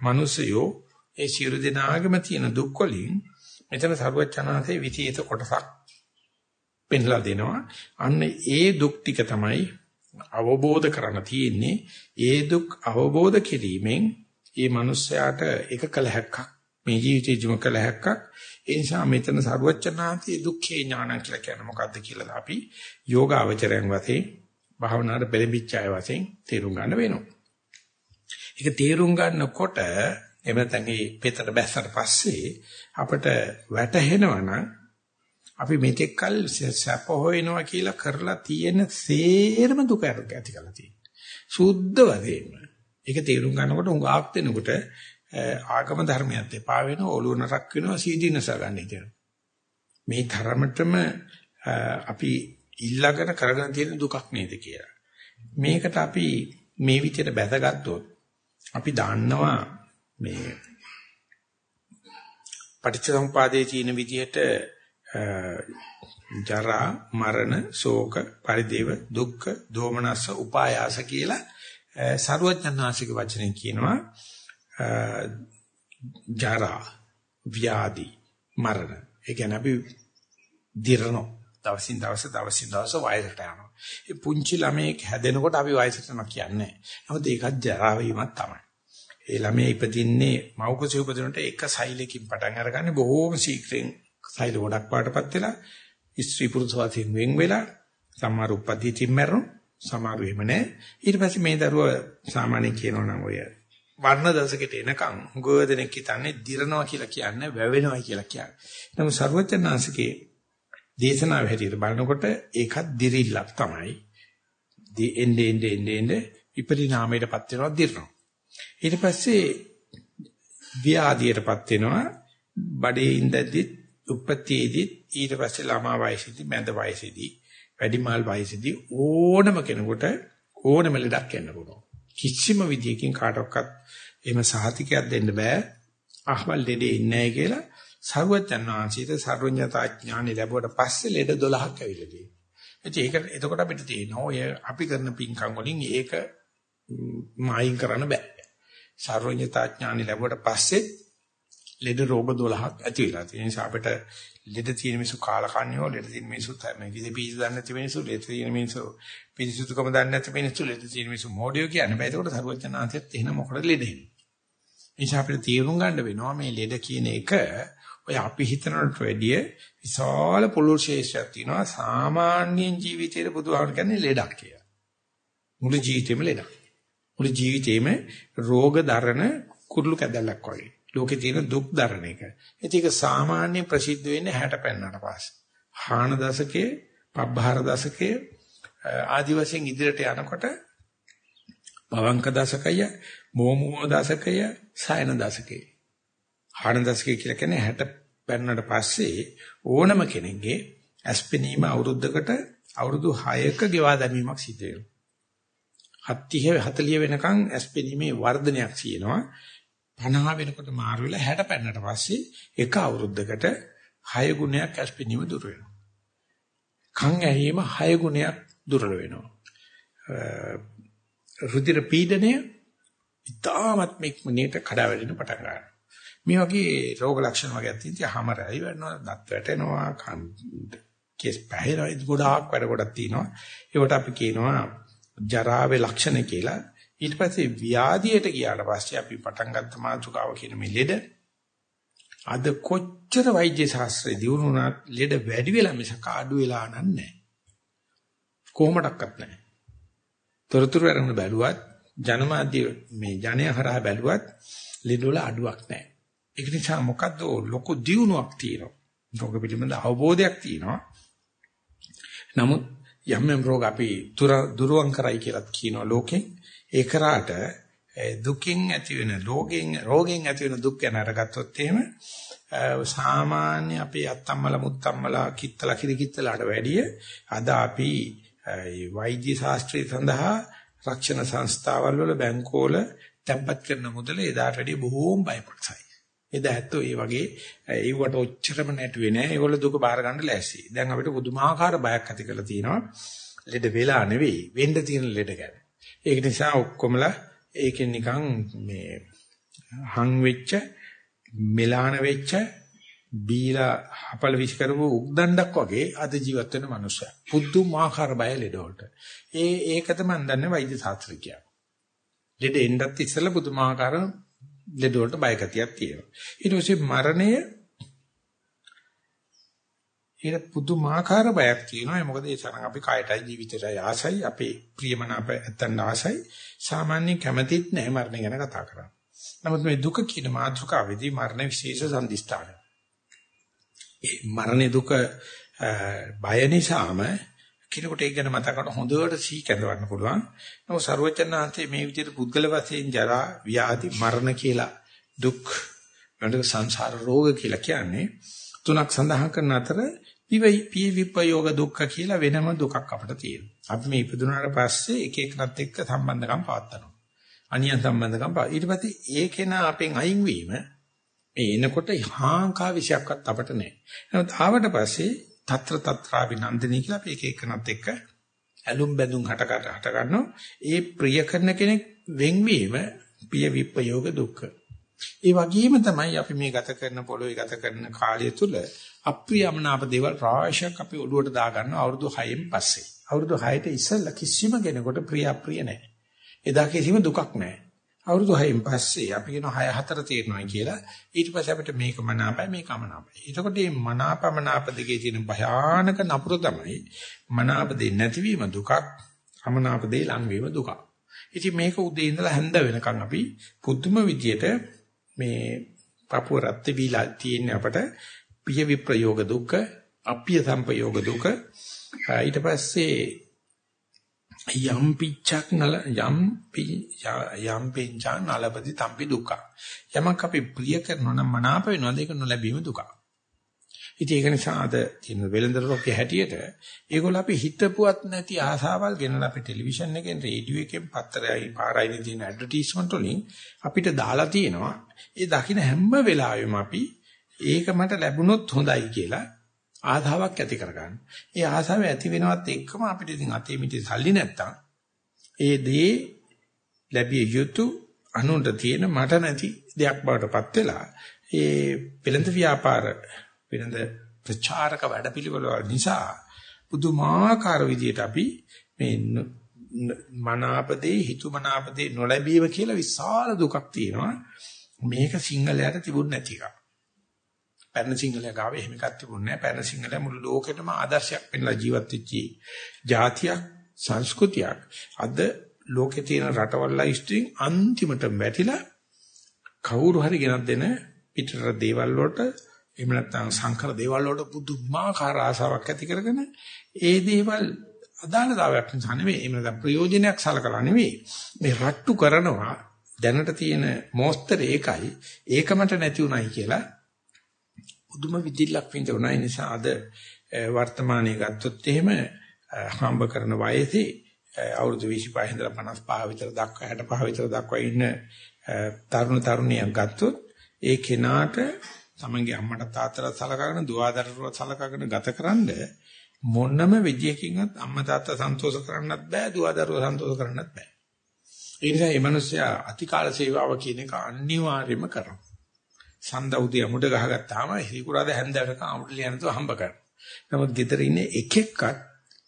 මිනිසයෝ ඒ සියලු දෙනාගම තියෙන දුක් වලින් මෙතන සරුවචනාංශේ විචිත කොටසක් පෙන්ලා දෙනවා. අන්න ඒ දුක් ටික තමයි අවබෝධ කරගන්න තියෙන්නේ. ඒ දුක් අවබෝධ කිරීමෙන් ඒ මිනිස්යාට එක කල හැක්කක් මේ ජීවිතේජම කල හැක්කක්. ඒ නිසා මෙතන සරුවචනාංශේ දුක්ඛේ ඥාන කියලා කියන්නේ මොකද්ද කියලා අපි යෝගාවචරයන් වශයෙන් භාවනාවට පෙළඹිච්ච අය වශයෙන් තේරුම් ගන්න වෙනවා. ඒක තේරුම් ගන්නකොට එහෙම නැත්නම් මේ පෙතට බැස්සට පස්සේ අපිට වැටහෙනවා නම් අපි මෙතෙක් කල් සැප හොයනවා කියලා කරලා තියෙන සේරම දුක ඇති කරලා තියෙනවා. සුද්ධ වශයෙන්ම. ඒක තේරුම් ගන්නකොට උඟාක් දෙනකොට ආගම ධර්මයක් එපා වෙනවා ඔළුව නරක් වෙනවා සීදීනස ගන්න හිතෙනවා. මේ ධර්මතම අපි ඊළඟට කරගෙන තියෙන දුකක් නේද කියලා. මේකට අපි මේ විදිහට බැසගත්තොත් අපි දන්නවා මේ පටිච්චසමුපාදයේ තියෙන විදිහට ජරා මරණ ශෝක පරිදේව දුක්ඛ දෝමනස්ස උපායාස කියලා සරුවඥාන්සික වචනෙන් කියනවා ජරා ව්‍යාධි මරණ ඒ කියන්නේ අපි දිරනෝ දවසින් දවස දවසින් දවස වයසට යනවා. ඒ පුංචි ළමයෙක් හැදෙනකොට අපි වයසට යනවා කියන්නේ. නමුත් ඒකත් ජරා වීමක් තමයි. ඒ ළමයා ඉපදින්නේ මව් කුසේ උපදිනකොට එක සෛලකින් පටන් අරගන්නේ බොහෝම ශීක්‍රයෙන් සෛල ගොඩක් පාටපත් වෙලා ස්ත්‍රී පුරුෂ වාසයෙන් වෙන් වෙලා සමහර උපදීතින් මැරෙනවා. සමහර වෙම නැහැ. ඊට පස්සේ මේ දරුවා සාමාන්‍යයෙන් කියනවා නම් ඔය වර්ණ දශකයට එනකන් ගෝධනෙක් හිතන්නේ දිරනවා කියලා කියන්නේ වැවෙනවා කියලා කියන්නේ. නමුත් ਸਰවඥාන්සේගේ දේශනාව හැටියට බලනකොට ඒකත් දිරිල්ලක් තමයි. දී එnde ende ende ende විපරිණාමයටපත් වෙනවා දිරනවා. ඊට පස්සේ ව්‍යාධියටපත් වෙනවා බඩේ ඉඳද්දි උපත්යේදී ඊට පස්සේ ළමා වයසේදී මැද වයසේදී වැඩිමාල් වයසේදී ඕනම කෙනෙකුට ඕනම ලෙඩක් එන්න පුළුවන්. කිසිම විදියකින් කාටවත් එහෙම සහතිකයක් දෙන්න බෑ. අහවල් දෙදේ ඉන්නේ නැහැ කියලා සරුවචන් වහන්සේට සර්වඥතා ඥානෙ ලැබුවට පස්සේ ලෙඩ 12ක් ඇවිල්ලා තියෙනවා. ඒක එතකොට අපිට තේරෙනවා ඔය අපි කරන පින්කම් වලින් ඒක මායින් කරන්න බෑ. සර්වඥතා ඥානෙ ලැබුවට පස්සේ ලෙඩ රෝග 12ක් ඇති වෙලා තියෙන නිසා අපිට ලෙඩ තියෙන මිනිස්සු කාලකන්‍යෝ ලෙඩ තියෙන මිනිස්සු මේ විදි පීස් දන්නේ නැති මිනිස්සු ලෙඩ තියෙන මිනිස්සු පිරිසුදුකම දන්නේ නැති මිනිස්සු ලෙඩ තියෙන මිනිස්සු මොඩියෝ කියන්නේ බෑ. ඒකට සර්වඥාන්සෙත් එහෙනම් මොකටද ලෙඩ එන්නේ? නිසා අපිට තීරුම් ගන්න වෙනවා මේ ලෙඩ කියන එක ඔය අපි හිතනට වැඩිය විශාල පුළුල් ශේෂයක් තියෙනවා සාමාන්‍ය ජීවිතයේ බුදුහාමර කියන්නේ ලෙඩක් කියලා. මුළු ජීවිතේම ලෙඩක්. මුළු ජීවිතේම රෝග දරන කුරුළු කැදල්ලක් වගේ. ලෝකේ තියෙන දුක් දරන එක. ඒක සාමාන්‍ය ප්‍රසිද්ධ වෙන්නේ 60 පෙන්නට පස්සේ. හාන දශකයේ, පබ්බහාර දශකයේ ආදි වශයෙන් ඉදිරියට යනකොට පවංක දශකය, මෝමුව දශකය, සයන දශකය. හාන දශකය කියලා කියන්නේ 60 පෙන්නට පස්සේ ඕනම කෙනෙක්ගේ ඇස්පෙනීම අවුරුද්දකට අවුරුදු 6ක ගෙවා දැමීමක් සිදු වෙනවා. 70 40 වෙනකන් ඇස්පෙනීමේ වර්ධනයක් තියෙනවා. 50 වෙනකොට මාරු වෙලා 60 පෙන්නට පස්සේ එක අවුරුද්දකට 6 ගුණයක් ඇස්පෙනීම දුර වෙනවා. කන් ඇහිීම 6 ගුණයක් දුර්වල වෙනවා. රුධිර පීඩනය ඉතාමත් මෙක්මනේට කඩා වැටෙන පටන් ගන්නවා. මේ වගේ රෝග ලක්ෂණ වගේ තියෙනවා. හැම රැයි වෙනවා, දත් වැටෙනවා, කන් කෙස් පැහැරෙනවා. ගොඩාක් වැඩ ගොඩක් තියෙනවා. ඒකට අපි කියනවා ජරාවේ ලක්ෂණ කියලා. ඊට පස්සේ ව්‍යාධියට ගියාට පස්සේ අපි පටන් ගත්ත මාතෘකාව කියන මේ ලෙඩ අද කොච්චර වෛද්‍ය ශාස්ත්‍රය දියුණුණත් ලෙඩ වැඩි වෙලා මිසක අඩු වෙලා නැහැ. කොහොමඩක්වත් නැහැ. තොරතුරු අරගෙන බැලුවත් ජනමාධ්‍ය මේ ජනය හරහා බැලුවත් ලෙඩ වල අඩුවක් නැහැ. ඒක නිසා මොකද්ද ලොකු දියුණුවක් තියෙනවා. රෝග පිළිබඳ අවබෝධයක් තියෙනවා. නමුත් යම් යම් රෝග අපි දුරවන් කරයි කියලා කියනවා ලෝකෙන් ඒ කරාට දුකින් ඇති වෙන රෝගෙන් රෝගෙන් ඇති වෙන දුක් ගැන අරගත්තොත් එහෙම සාමාන්‍ය අපේ අත්තම්මල මුත්තම්මලා කිත්තලා කිරිකිත්තලාට වැඩිය අද අපි වෛද්‍ය ශාස්ත්‍රය සඳහා රක්ෂණ සංස්ථාවල් වල බැංකුවල තැන්පත් කරන මුදල එදාට වැඩිය බොහෝම බයපක්ෂයි. එදා ඇත්තෝ ඒ වගේ ඒවට ඔච්චරම නැටුවේ නෑ. ඒගොල්ලෝ දුක බාර ගන්න ලෑස්ති. දැන් අපිට පුදුමාකාර බයක් ඇති කරලා තියෙනවා. ලෙඩ වෙලා නෙවෙයි වෙන්න තියෙන ලෙඩ ගැන. ඒක නිසා ඔක්කොමලා ඒකෙන් නිකන් මේ හං වෙච්ච මෙලාන වෙච්ච බීලා හපල විශ් කරපු උක්දණ්ඩක් වගේ අද ජීවත් වෙන මනුස්සයා. පුදුමාකාර බය ලෙඩ වලට. ඒ ඒකද මම දන්නේ වෛද්‍ය ශාස්ත්‍රිකයා. ලෙඩ එන්නත් ඉස්සෙල්ලා පුදුමාකාර ලෙඩ වලට බය ගතියක් තියෙනවා. ඊට පස්සේ මරණය ඒක පුදුමාකාර බයක් තියෙනවා. මොකද ඒ තරම් අපි කායටයි ජීවිතයටයි ආසයි, අපේ ප්‍රියමනාප ඇත්තන් ආසයි. සාමාන්‍ය කැමැතිත් නැහැ මරණය ගැන කතා කරන්න. නමුත් මේ දුක කියන මාතෘකාවේදී මරණ විශේෂ සම්දිස්ථානය. ඒ මරණ දුක බය නිසාම කෙනෙකුට ඒක ගැන මතක කරන හොඳට සී කැඳවන්න පුළුවන්. නමුත් ਸਰවචනාන්තේ මේ විදිහට පුද්ගල වශයෙන් ජරා, ව්‍යාධි, මරණ කියලා දුක් වෙනද සංසාර රෝග කියලා කියන්නේ තුනක් සඳහන් කරන අතර පිවයි පිය විපයෝග දුක්ඛ කියලා වෙනම දුකක් අපිට තියෙනවා. අපි මේ ඉපදුනාට පස්සේ එක එකනත් එක්ක සම්බන්ධකම් පවත්නවා. අනියම් සම්බන්ධකම් පා ඊට පස්සේ ඒකේන අපෙන් අයින් වීම මේ එනකොට හාංකා විශයක්වත් අපිට නැහැ. නමුත් ආවට පස්සේ తත්‍ර తත්‍රා විනන්දිනී කියලා අපි එක එකනත් එක්ක ඇලුම් බැඳුම් හට හට ගන්නවා. ඒ ප්‍රිය කරන කෙනෙක් වෙන්වීම පිය විපයෝග දුක්ඛ. ඒ වගේම තමයි අපි මේ ගත කරන පොළොවේ ගත කරන කාලය තුල අප්‍රියමනාප දේවල් රාශියක් අපි ඔළුවට දා ගන්නවා අවුරුදු 6න් පස්සේ. අවුරුදු 6ට ඉස්සෙල්ලා කිසිම කෙනෙකුට ප්‍රිය අප්‍රිය නැහැ. එදා කිසිම දුකක් නැහැ. අවුරුදු 6න් පස්සේ අපි කියන 6 4 තේරෙනවා කියලා ඊට පස්සේ අපිට මේක මනාපයි මේක අමනාපයි. එතකොට මේ මනාපමනාප දෙකේ තියෙන භයානක නපුර තමයි මනාප දෙ නැතිවීම දුකක් අමනාප දෙ ලංවීම දුකක්. ඉතින් මේක උදේ ඉඳලා හැන්ද වෙනකන් අපි පුදුම විදියට මේ පපුව රත් වීලා තියෙන අපට පිය විප්‍රයෝග දුක, අප්පිය සම්පයෝග දුක ඊට පස්සේ යම් පිච්චක් නල යම් යම් පිච්චා නලපති තම්පි දුක. යමක් අපි ප්‍රිය කරනවා නම් මනාප වෙනවා ඒක නොලැබීම දුක. ඉතින් ඒක නිසා අද තියෙන වෙළඳ රෝගයේ හැටියට ඒගොල්ලෝ අපි හිතපුවත් නැති ආසාවල් ගෙනලා අපි ටෙලිවිෂන් එකෙන් රේඩියෝ එකෙන් පත්තරයයි පාරයිනේ තියෙන ඇඩ්වර්ටයිස්මන්ට් වලින් අපිට දාලා තියෙනවා. ඒ දකින්න හැම වෙලාවෙම අපි ඒක මට ලැබුණොත් හොඳයි කියලා ආධාවක් ඇති කරගන්න. ඒ ආසාව ඇති වෙනවත් එක්කම අපිට ඉතින් අතේ මිටි සල්ලි නැත්තම් ඒ දේ ලැබිය යුතු අනුන්ට තියෙන මට නැති දෙයක් බවටපත් වෙලා ඒ පිළඳ ව්‍යාපාර වෙනද ප්‍රචාරක වැඩපිළිවෙල නිසා පුදුමාකාර විදියට අපි මේ මනාපදේ හිතුමනාපදේ නොලැබීම කියලා විශාල දුකක් තියෙනවා මේක සිංහලයට තිබුණ නැති එකක් පැරණ සිංහලයා ගාව එහෙම එකක් තිබුණේ නැහැ. පැරණ සිංහලයා මුළු ලෝකෙටම ආදර්ශයක් පෙන්ලා ජීවත් වෙච්ච ජාතියක් සංස්කෘතියක්. අද ලෝකේ තියෙන රටවල් ලයිස්ට්රින් අන්තිමට වැටිලා කවුරු හරි ගෙනත් දෙන පිටර දේවල් වලට එහෙම නැත්නම් සංකර දේවල් වලට පුදුමාකාර ආසාවක් ඇති කරගෙන ඒ දේවල් අදාළතාවයක් නිසා නෙවෙයි. එහෙම නැත්නම් ප්‍රයෝජනයක් සලකලා නෙවෙයි. මේ රට්ටු කරනවා දැනට තියෙන මොස්තර ඒකයි. ඒකමට නැති උනායි කියලා පුදුම විදිල්ලක් විඳවන නිසා අද වර්තමානයේ ගත්තොත් එහෙම හම්බ කරන වයසේ අවුරුදු 25 ඉඳලා 55 විතර දක්වා 65 විතර දක්වා ඉන්න තරුණ තරුණියක් ගත්තොත් ඒ කෙනාට තමන්ගේ අම්මට තාත්තට සලකගෙන දුවදරුවා සලකගෙන ගතකරනද මොනම විදියකින්වත් අම්මා තාත්තා සන්තෝෂ කරන්නත් බෑ දුවදරුවා සන්තෝෂ කරන්නත් බෑ. ඒ නිසා මේ මිනිස්සයා අතිකාල සේවාව කියන එක අනිවාර්යයෙන්ම කරනවා. සඳ උදේ අමුඩ ගහගත්තාම හිකුරාද හැන්දට ආමුඩ ලියනතෝ හම්බ කරනවා. නමුත් ගෙදර ඉන්නේ එකෙක්වත්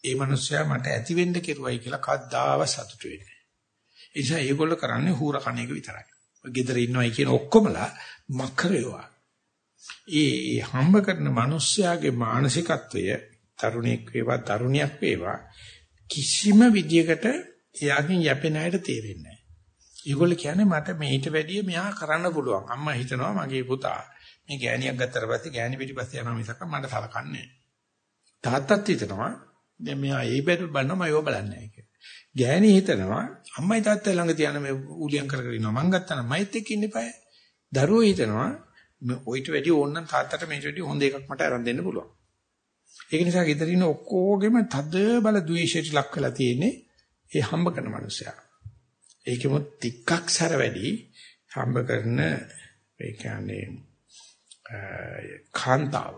ඒ මිනිස්සයා මට ඇති වෙන්න කෙරුවයි කියලා කද්දාව සතුටු වෙන්නේ. ඒ නිසා ඒගොල්ලෝ කරන්නේ හූර කණ එක විතරයි. ගෙදර ඉන්නවයි කියන ඔක්කොමලා මක්කරේවා. ඒ හම්බ කරන මිනිස්යාගේ මානසිකත්වය තරුණෙක් වේවා තරුණියක් වේවා කිසිම විදියකට එයාගෙන් යැපෙන අයට තේරෙන්නේ ඒගොල්ලෝ කියන්නේ මට මේට වැඩිය මෙහා කරන්න පුළුවන්. අම්මා හිතනවා මගේ පුතා මේ ගෑණියක් ගත්තට පස්සේ ගෑණි පිටිපස්සේ යනවා මිසක් මට සලකන්නේ තාත්තත් හිතනවා දැන් මෙහා ඒ බැලු බලනවා මම ඒව බලන්නේ නැහැ කියලා. ගෑණි හිතනවා අම්මයි තාත්තයි ළඟ තියන මේ ඌලියම් කර කර ඉන්නවා මං ගත්තා නම් මයිත් එක්ක ඉන්න එපායි. දරුවෝ හිතනවා ඔයිට වැඩිය ඕනනම් තාත්තට මේට වැඩිය හොඳ එකක් මට අරන් දෙන්න පුළුවන්. ඒක නිසා ගෙදර ඉන්න ඔක්කොගෙම තද බල ද්වේෂයට ලක් වෙලා තියෙන්නේ ඒ හම්බ කරන මනුස්සයා. ඒකෙම ටිකක් සැර වැඩි හම්බ කරන ඒ කියන්නේ කාන්තාව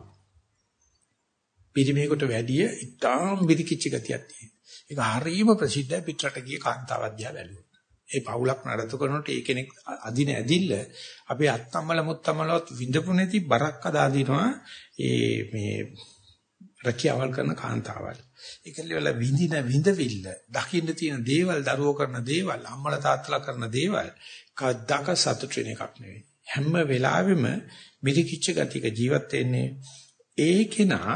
පිරිමේකට වැඩිය ඉතාම විරිකිච්ච ගතියක් තියෙනවා. ඒක හරියම ප්‍රසිද්ධයි පිටරට ගිය කාන්තාව අධ්‍යා බැලුවොත්. ඒ පවුලක් නඩත්තු කරනකොට ඒ කෙනෙක් අදින ඇදිල්ල අපේ අත්තම්මල මුත්තම්මලවත් විඳපු නැති බරක් අදා දිනවා ඒ මේ රැකියාවල් කරන කාන්තාවල්. ඒකල්ල විඳින විඳවිල්ල, දකින්න තියෙන දේවල්, දරුවෝ කරන දේවල්, අම්මලා තාත්තලා කරන දේවල් කද්දාක සතුට වෙන එකක් නෙවෙයි. හැම වෙලාවෙම මිරිකිච්ච ගතියක ජීවත් වෙන්නේ ඒකේනා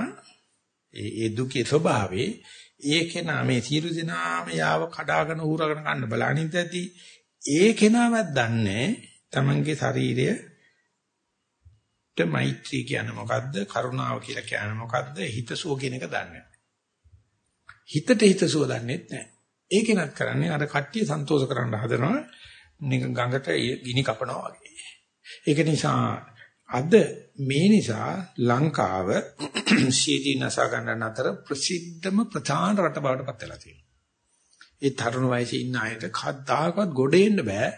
ඒ ඒ දුකේ ස්වභාවේ ඒකේනා මේ සියලු දෙනාම යාව කඩාගෙන ඌරගෙන ගන්න බලනින්දදී ඒකේනාවත් දන්නේ තමන්ගේ ශරීරය මෛත්‍රී කියන්නේ මොකද්ද? කරුණාව කියලා කියන්නේ මොකද්ද? හිතසුව කියන එක දන්නේ හිතට හිතසුව දන්නේ නැහැ. ඒකෙනත් කරන්නේ අර කට්ටිය සන්තෝෂ කරන්න හදනවා. නිකන් ගඟට ගිනි කපනවා වගේ. ඒක නිසා අද මේ නිසා ලංකාව (clears throat) සීදී නසා ගන්න අතර ප්‍රසිද්ධම ප්‍රධාන රට බවට පත් වෙලා තියෙනවා. ඒ තරුණ වයසේ ඉන්න අයට කද්දාකවත් ගොඩේන්න බෑ.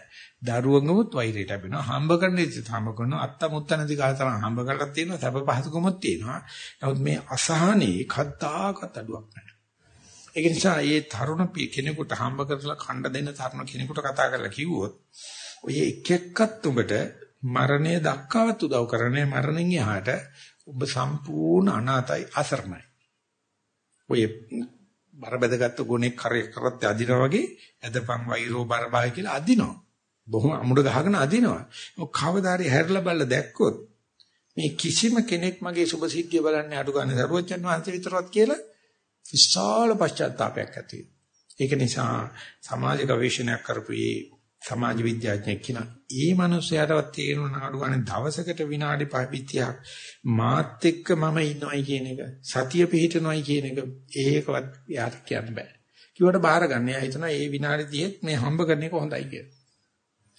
දරුවංගමුත් වෛරයට ලැබෙනවා. හම්බ කරන ඉතින් හම්බ කරනවා. අත්ත මුත්ත නැති කාතරම් හම්බ කරලා තියෙනවා. සැප පහසුකමක් තියෙනවා. නමුත් මේ අසහනේ කද්දාකවත් අඩුවක් නැහැ. ඒක නිසා මේ තරුණ කෙනෙකුට හම්බ කරලා කණ්ඩ දෙන්න තරුණ කෙනෙකුට කතා කරලා කිව්වොත් ඔය එක එක්කත් උඹට මරණය දක්වාවත් උදව් කරන්නේ මරණයෙන් එහාට ඔබ සම්පූර්ණ අනාතයි අසරණයි. ඔය බරබැදගත් ගුණේ කරේ කරත් අදිනවා වගේ ඇදපන් වෛරෝ බරබායි කියලා අදිනවා. බොහොම අමුඩ ගහගෙන අදිනවා. ඔය කවදාරි හැරලා බලලා දැක්කොත් මේ කිසිම කෙනෙක් මගේ සුභ සිද්ධිය බලන්නේ අඩු ගන්න සරුවචන් වහන්සේ විතරවත් කියලා විශාල පශ්චාත්තාවයක් ඇති ඒක නිසා සමාජ ගවේෂණයක් කරපු සමාජ විද්‍යාඥයෙක් කියන ඒ මනුස්සයාටවත් තේරුණ නාඩු ගන්න දවසකට විනාඩි 5 මාත් එක්ක මම ඉන්නවයි කියන එක සතිය පිහිටනවයි කියන එක ඒකවත් යාට කියන්න බෑ. කිව්වට බාර ගන්න. එයා හිතනවා මේ විනාඩි 30ත් මේ හම්බ කරන එක හොඳයි කියලා.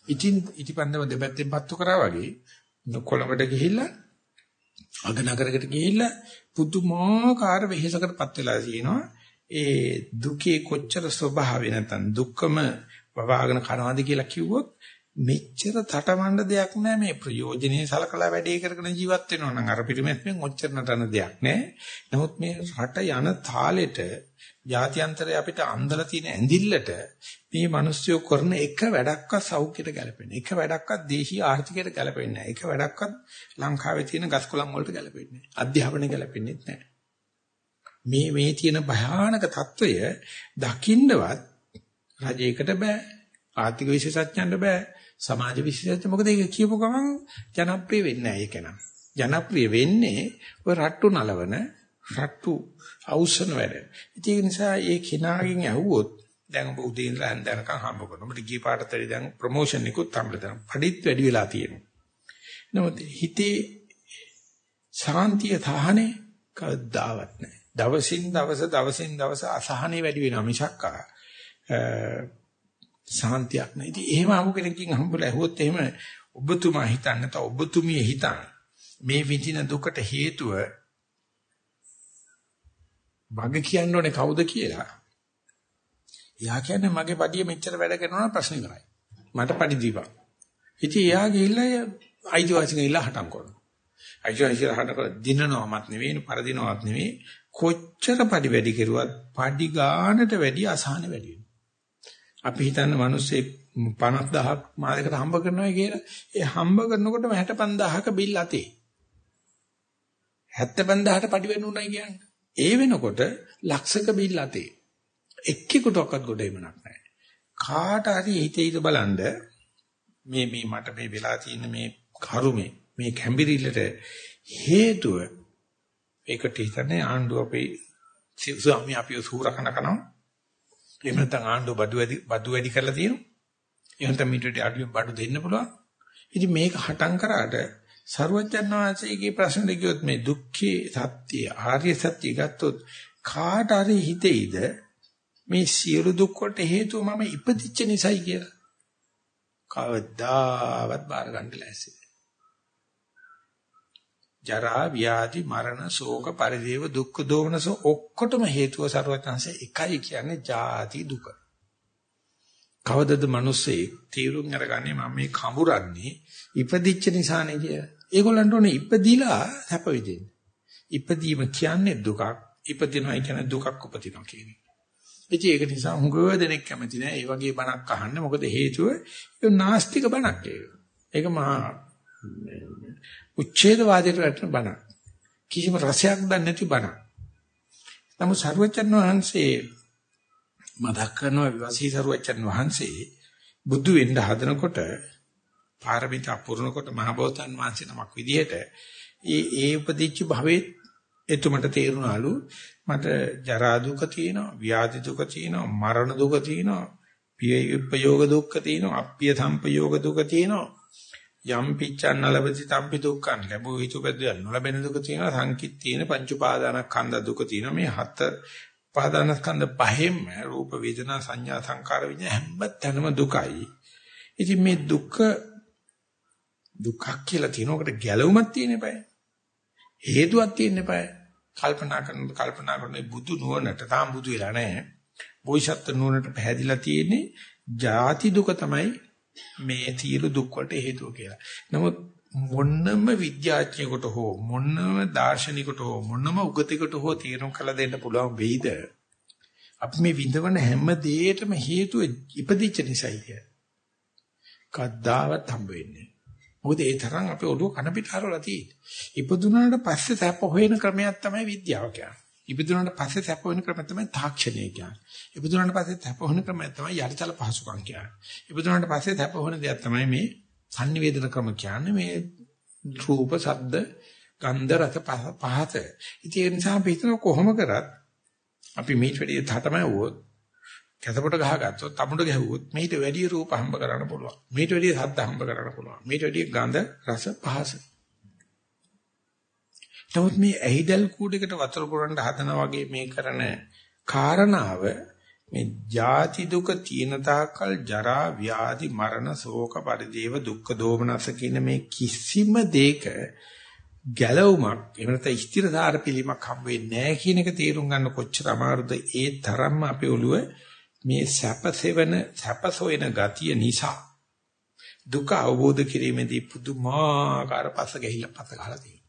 ඉතින් ඉටිපන්දම දෙපැත්තෙන් පත්තු කරා වගේ කොළඹට ගිහිල්ලා අගනගරකට ගිහිල්ලා පුදුමාකාර වෙහෙසකටපත් වෙලා තියෙනවා. ඒ දුකේ කොච්චර ස්වභාවය නැත්නම් දුක්කම වවාගෙන කරනවාද කියලා කිව්වොත් මෙච්චර තටමඬ දෙයක් නෑ මේ ප්‍රයෝජනෙයි සලකලා වැඩේ කරගෙන ජීවත් වෙනවා නම් අර පිරිමැස්මෙන් ඔච්චර නටන දෙයක් නෑ. නමුත් මේ රට යන තාලෙට ජාත්‍යන්තරය අපිට අන්දලා තියෙන ඇඳිල්ලට මේ මිනිස්සු කරන එක වැඩක්වත් සෞඛ්‍යයට ගැලපෙන්නේ එක වැඩක්වත් දේශීය ආර්ථිකයට ගැලපෙන්නේ නැහැ. එක වැඩක්වත් ලංකාවේ තියෙන ගස් කොළන් වලට ගැලපෙන්නේ නැහැ. අධ්‍යාපනය ගැලපෙන්නේ නැහැ. මේ මේ තියෙන භයානක తত্ত্বය දකින්නවත් රජයකට බෑ ආර්ථික විශේෂඥයන්ට බෑ සමාජ විශේෂඥ මොකද ඒක කියපු ගමන් ජනප්‍රිය වෙන්නේ නැහැ ඒක නම්. ජනප්‍රිය වෙන්නේ ඔය රට්ටු නලවන රට්ටු අවශ්‍යන වැඩ. ඒක නිසා ඒ කිනාගෙන් ඇහුවොත් දැන් ඔබ උදේ ඉඳලා හන්දනකම් හම්බ කරනවා. මට ගිය පාටතරි දැන් ප්‍රොමෝෂන් එකකුත් හම්බෙලා දැන් පඩිත් වැඩි වෙලා තියෙනවා. නමුත් හිතේ ශාන්තිය තහනේ කවදාවත් නැහැ දවසින් දවස දවසින් දවස අසහනෙ වැඩි වෙනවා මිසක්කා. සාන්තියක් නෑ. ඉතින් එහෙම අමු කෙනකින් හම්බුලා ඇහුවොත් එහෙම ඔබතුමා හිතන්නේ නැත්නම් ඔබතුමිය හිතන මේ විඳින දුකට හේතුව වග කියන්න ඕනේ කවුද කියලා. එයා කියන්නේ මගේ පඩිය මෙච්චර වැඩ කරනවා ප්‍රශ්න කරයි. මට පඩි දීපන්. ඉතින් එයා ගිහිල්ලා අයිතිවාසිකම් ගිහිල්ලා හටම් කරනවා. අයිතිවාසිකම් හටම් කර දිනනවමත් නෙවෙයි, පරදිනවත් නෙවෙයි. කොච්චර පඩි වැඩි කරුවත් පඩි ගානට වැඩි අසහන වැඩි අපි හිතන්නේ මිනිස්සේ 50000ක් මාසෙකට හම්බ කරනවා කියලා. ඒ හම්බ කරනකොටම 65000ක බිල් අතේ. 75000ට පඩි වෙනුණයි කියන්නේ. ඒ වෙනකොට ලක්ෂක බිල් අතේ. එක්කෙකුටවත් ගොඩ එමනක් නැහැ. කාට හරි හිතේ ඉඳ බලන්න මේ මේ මට මේ වෙලා තියෙන මේ කරුමේ මේ කැම්බිරිල්ලට හේතුව ඒකට හිතන්නේ ආණ්ඩුව අපේ ස්වාමී අපිව සූරකන කරනවා එහෙම නැත්නම් ආණ්ඩුව බඩු වැඩි බඩු වැඩි කරලා තියෙනවා. එහෙම නැත්නම් මීට වඩා අඩු බඩු දෙන්න පුළුවන්. ඉතින් මේක හටම් කරාට සරුවච්චන් වහන්සේගේ ප්‍රශ්නෙට ගියොත් මේ දුක්ඛේ සත්‍ය ආර්ය සත්‍ය ගත්තොත් කාට හරි හිතෙයිද මේ සියලු දුක් වලට හේතුව මම ඉපදිච්ච නිසායි කියලා. කවදාවත් බාර ගන්න ලෑස්ති ජරා ව්‍යාධි මරණ ශෝක පරිදේව දුක්ඛ දෝමනස ඔක්කොටම හේතුව ਸਰවඥාන්සේ එකයි කියන්නේ ජාති දුක. කවදද මිනිස්සේ තීරුම් අරගන්නේ මම මේ කඹරන්නේ ඉපදිච්ච නිසානේ කියලා. ඒගොල්ලන්ට ඕනේ ඉපදිලා සැප විඳින්න. ඉපදීම කියන්නේ දුකක්. ඉපදිනවා කියන්නේ දුකක් උපදිනවා කියන එක. ඉතින් ඒක නිසා හුඟව දෙනෙක් කැමති නෑ ඒ වගේ බණක් අහන්න. මොකද හේතුව ඒක නාස්තික බණක් ඒක. ඒක මහා උච්ඡේදවාදයට වැටෙන බණක්. කිසිම රසයක් දන්නේ නැති බණක්. නමුත් සරුවචන් වහන්සේ මතක් කරනවා විවාසී සරුවචන් වහන්සේ බුදු වෙන්න හදනකොට පාරමිතා පුරනකොට මහබෝසත්න් වහන්සේ නමක් විදිහට ඒ ඒ උපදිච්ච භවෙත් එතුමට තේරුණාලු මට ජරා දුක තියෙනවා ව්‍යාධි දුක තියෙනවා මරණ දුක තියෙනවා පිය උපයෝග දුක්ඛ තියෙනවා අප්පිය සම්පයෝග දුක තියෙනවා යම් පිච්ඡන්න ලැබති තම්පි දුක්ඛන් ලැබුව හිතුපැද්ද නොලැබෙන දුක තියෙනවා. සංකිට තියෙන පංච උපාදානස්කන්ධ දුක තියෙනවා. මේ හත උපාදානස්කන්ධ පහෙම රූප වේදනා සංඥා සංකාර විඤ්ඤා හැම තැනම දුකයි. ඉතින් මේ දුක දුකක් කියලා තියෙනකොට ගැලවුමක් තියෙන්න eBay හේතුවක් තියෙන්න eBay කල්පනා කරන කල්පනා කරන බුදු නුවණට තාම බුදු වෙලා නැහැ. බෝසත්ත්ව නුවණට පැහැදිලා තියෙන්නේ ජාති දුක තමයි මේ තීරු දුක් වලට හේතුව කියලා. නමුත් මොන්නම විද්‍යාඥයෙකුට හෝ මොන්නම දාර්ශනිකයෙකුට හෝ මොන්නම උගතෙකුට හෝ තීරණ කළ දෙන්න පුළුවන් වෙයිද? අපි මේ විඳවන හැම දෙයකටම හේතුව ඉපදිච්ච නිසායි කිය. කද්දාවත් හම්බ වෙන්නේ. මොකද ඒ තරම් අපේ ඔළුව කන පිට හරවලා තියෙන්නේ. ඉපදුනාට පස්සේ සැප හොයන ක්‍රමයක් තමයි විද්‍යාව කියන්නේ. ඉපදුනාට පස්සේ සැප වෙන ක්‍රම තමයි තාක්ෂණය කියන්නේ. ඉපදුනාට පස්සේ සැප වෙන ක්‍රම තමයි යටිතල පහසුකම් කියන්නේ. ඉපදුනාට පස්සේ සැප වෙන දෙයක් තමයි මේ sannivedana ක්‍රම කියන්නේ මේ රූප, ශබ්ද, ගන්ධ, රස පහත. ඉතින් ඒ නිසා අපි හිතන කොහොම කරත් අපි මේට වැඩි තමයි වුවොත් කැතපොට ගහගත්තොත් තමුඩ ගැහුවොත් මේට වැඩි රූප හම්බ කරන්න පුළුවන්. මේට වැඩි ශබ්ද හම්බ කරන්න පුළුවන්. මේට වැඩි ගන්ධ, රස, පහස නමුත් මේ ඇහිදල් කූඩේකට වතුර පුරන්න හදනා වගේ මේ කරන කාරණාව මේ ජාති දුක තියෙන තාක්කල් ජරා ව්‍යාධි මරණ ශෝක පරිදේව දුක්ඛ දෝමනස කියන මේ කිසිම දෙයක ගැලවුමක් එහෙම නැත්නම් ස්ථිරධාර පිළිමක් හම් වෙන්නේ නැහැ කියන එක තේරුම් ගන්න කොච්චර අමාරුද? ඒ තරම්ම අපේ ඔළුව මේ සැපසෙවන සැපසොයන ගතිය නිසා දුක අවබෝධ කිරීමේදී පුදුමාකාර පස ගැහිලා පස ගහලා තියෙනවා.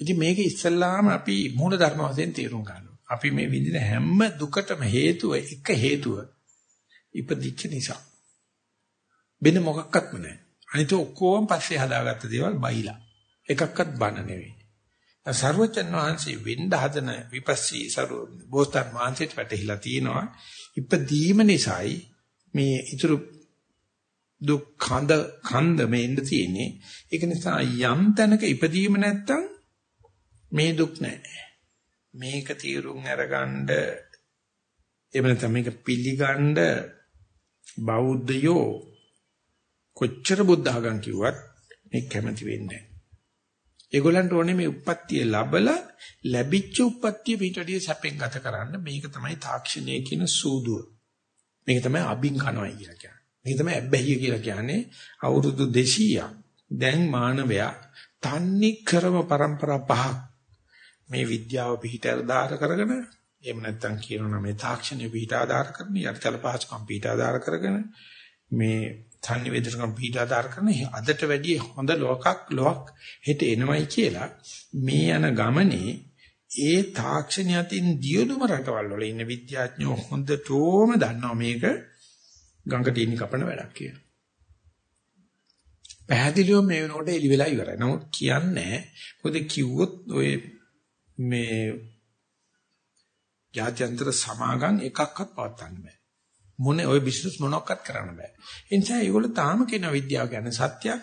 ඉතින් මේක ඉස්සල්ලාම අපි මූල ධර්ම වශයෙන් තේරුම් ගන්නවා. අපි මේ විඳින හැම දුකටම හේතුව එක හේතුව ඉපදිච්ච නිසා. වෙන මොකක්වත්ම නැහැ. අනිත ඔක්කොම පස්සේ හදාගත්ත දේවල් බයිලා. එකක්වත් බන නෙවෙයි. සර්වචන් වහන්සේ වෙන්න හදන විපස්සී සරු බෝසතාන් වහන්සේට වැටහිලා තියෙනවා. ඉපදීම නිසායි මේ ඊතුරු දුක් කඳ කන්ද මේ ඉන්න තියෙන්නේ. ඒක නිසා යම් තැනක ඉපදීම නැත්තම් මේ දුක් නැහැ. මේක තීරුම් අරගන්න එහෙම නැත්නම් මේක පිළිගන්න බෞද්ධයෝ කොච්චර බුද්ධ ආගම් කිව්වත් මේ කැමති වෙන්නේ නැහැ. ඒගොල්ලන්ට ඕනේ මේ උප්පත්තිය ලැබලා ලැබිච්ච උප්පත්තිය පිටඩිය සැපෙන් ගත කරන්න මේක තමයි තාක්ෂණයේ කියන සූදුව. මේක තමයි අබින් කනවයි කියලා කියන්නේ. මේක තමයි ඇබ්බැහිය කියලා කියන්නේ අවුරුදු 200ක් දැන් මානවයා තන්නේ ක්‍රම પરම්පරා පහක් මේ විද්‍යාව පිහිට ආධාර කරගෙන එහෙම නැත්නම් කියනවා මේ තාක්ෂණය පිහිට ආධාර කරගෙන යටිතල පහසුකම් පිහිට ආධාර කරගෙන මේ සංනිවේදනකම් පිහිට ආධාර කරන අදට වැඩිය හොඳ ලෝකක් ලෝක් හෙට එනවයි කියලා මේ යන ගමනේ ඒ තාක්ෂණය අතින් දියුණුම රටවල් වල ඉන්න විද්‍යාඥයෝ හොඳටම දන්නවා මේක ගඟට ඉනි කපන වැඩක් කියලා. පැහැදිලිව මේ වෙනකොට එලි වෙලා ඉවරයි. නමුත් කියන්නේ මොකද කිව්වොත් ඔය මේ ජාත්‍යන්තර සමාගම් එකක්වත් පවත්වන්න බෑ. මොනේ ওই බිස්නස් මොනක්වත් කරන්න බෑ. ඒ නිසා ඒගොල්ලෝ තාම කියන විද්‍යාව කියන්නේ සත්‍යයක්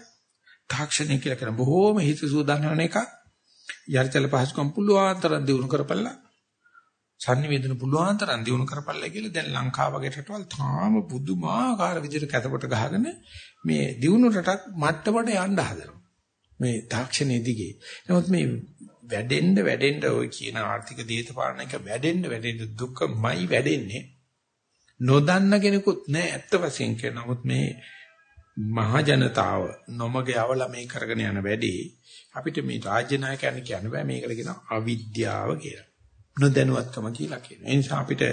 තාක්ෂණය කියලා කරන බොහෝම හිත සූදානම් වෙන එකක්. යරිතල පහසුකම් පුළුවන් තරම් දිනු කරපළා. sannivedana පුළුවන් තරම් දිනු කරපළා කියලා දැන් ලංකාව වගේ රටවල් තාම පුදුමාකාර විදිහට කැතපොට ගහගෙන මේ දිනු රටක් මට්ටමට යන්න හදනවා. මේ තාක්ෂණයේ දිගේ. නමුත් මේ වැඩෙන්න වැඩෙන්න ඔය කියන ආර්ථික දේශපාලනික වැඩෙන්න වැඩෙන්න දුකමයි වැඩෙන්නේ. නොදන්න කෙනෙකුත් නෑ ඇත්ත වශයෙන් කියන නමුත් මේ මහ ජනතාව නොමග යවලා මේ කරගෙන යන වැඩේ අපිට මේ රාජ්‍ය නායකයන් කියන්න බෑ මේකට කියන අවිද්‍යාව කියලා. නොදැනුවත්කම කියලා කියනවා. ඒ නිසා අපිට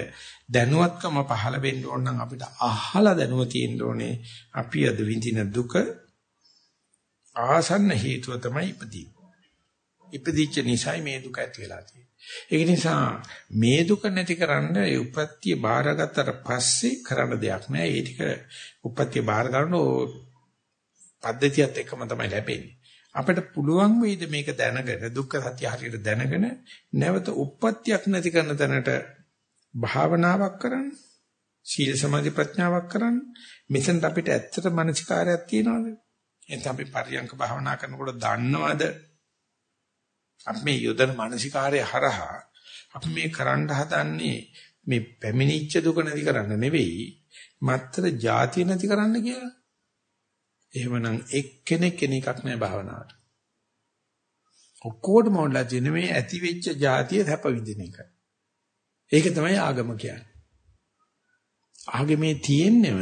දැනුවත්කම පහළ වෙන්න ඕන නම් අපිට අහලා දැනුව තියෙන්න ඕනේ අපි අද විඳින දුක ආසන්න හේතුව තමයි ඉපදීම. ඉපදිච්ච නිසයි මේ දුක ඇති වෙලා තියෙන්නේ. ඒක නිසා මේ දුක නැතිකරන්න ඒ උපත්ති බාරගත්තට පස්සේ කරන්න දෙයක් නෑ. ඒ ටික උපත්ති බාර ගන්න පද්ධතියත් එක්කම තමයි ලැබෙන්නේ. අපිට පුළුවන් වෙයිද මේක දැනගෙන දුක්ඛ සත්‍ය හරියට දැනගෙන නැවත උප්පත්තියක් නැති කරන තැනට භාවනාවක් කරන්න සීල සමාධි ප්‍රඥාවක් කරන්න මෙතෙන් අපිට ඇත්තට මානසිකාරයක් තියනවද එතන අපි පරියංක භාවනා කරනකොට දන්නවද අපි මේ යොදන මානසිකාරය හරහා අපි මේ කරන්න හදන්නේ මේ පැමිණිච්ච දුක නැති කරන්න නෙවෙයි මත්තර ಜಾති නැති කරන්න කියලා එහෙමනම් එක්කෙනෙක් කෙනෙක්ක් නෑ භාවනාවට. ඔක්කොටම ඕනලා තියෙන මේ ඇති වෙච්ච જાතිය සැප විඳින එක. ඒක තමයි ආගම කියන්නේ. ආගමේ තියෙන්නම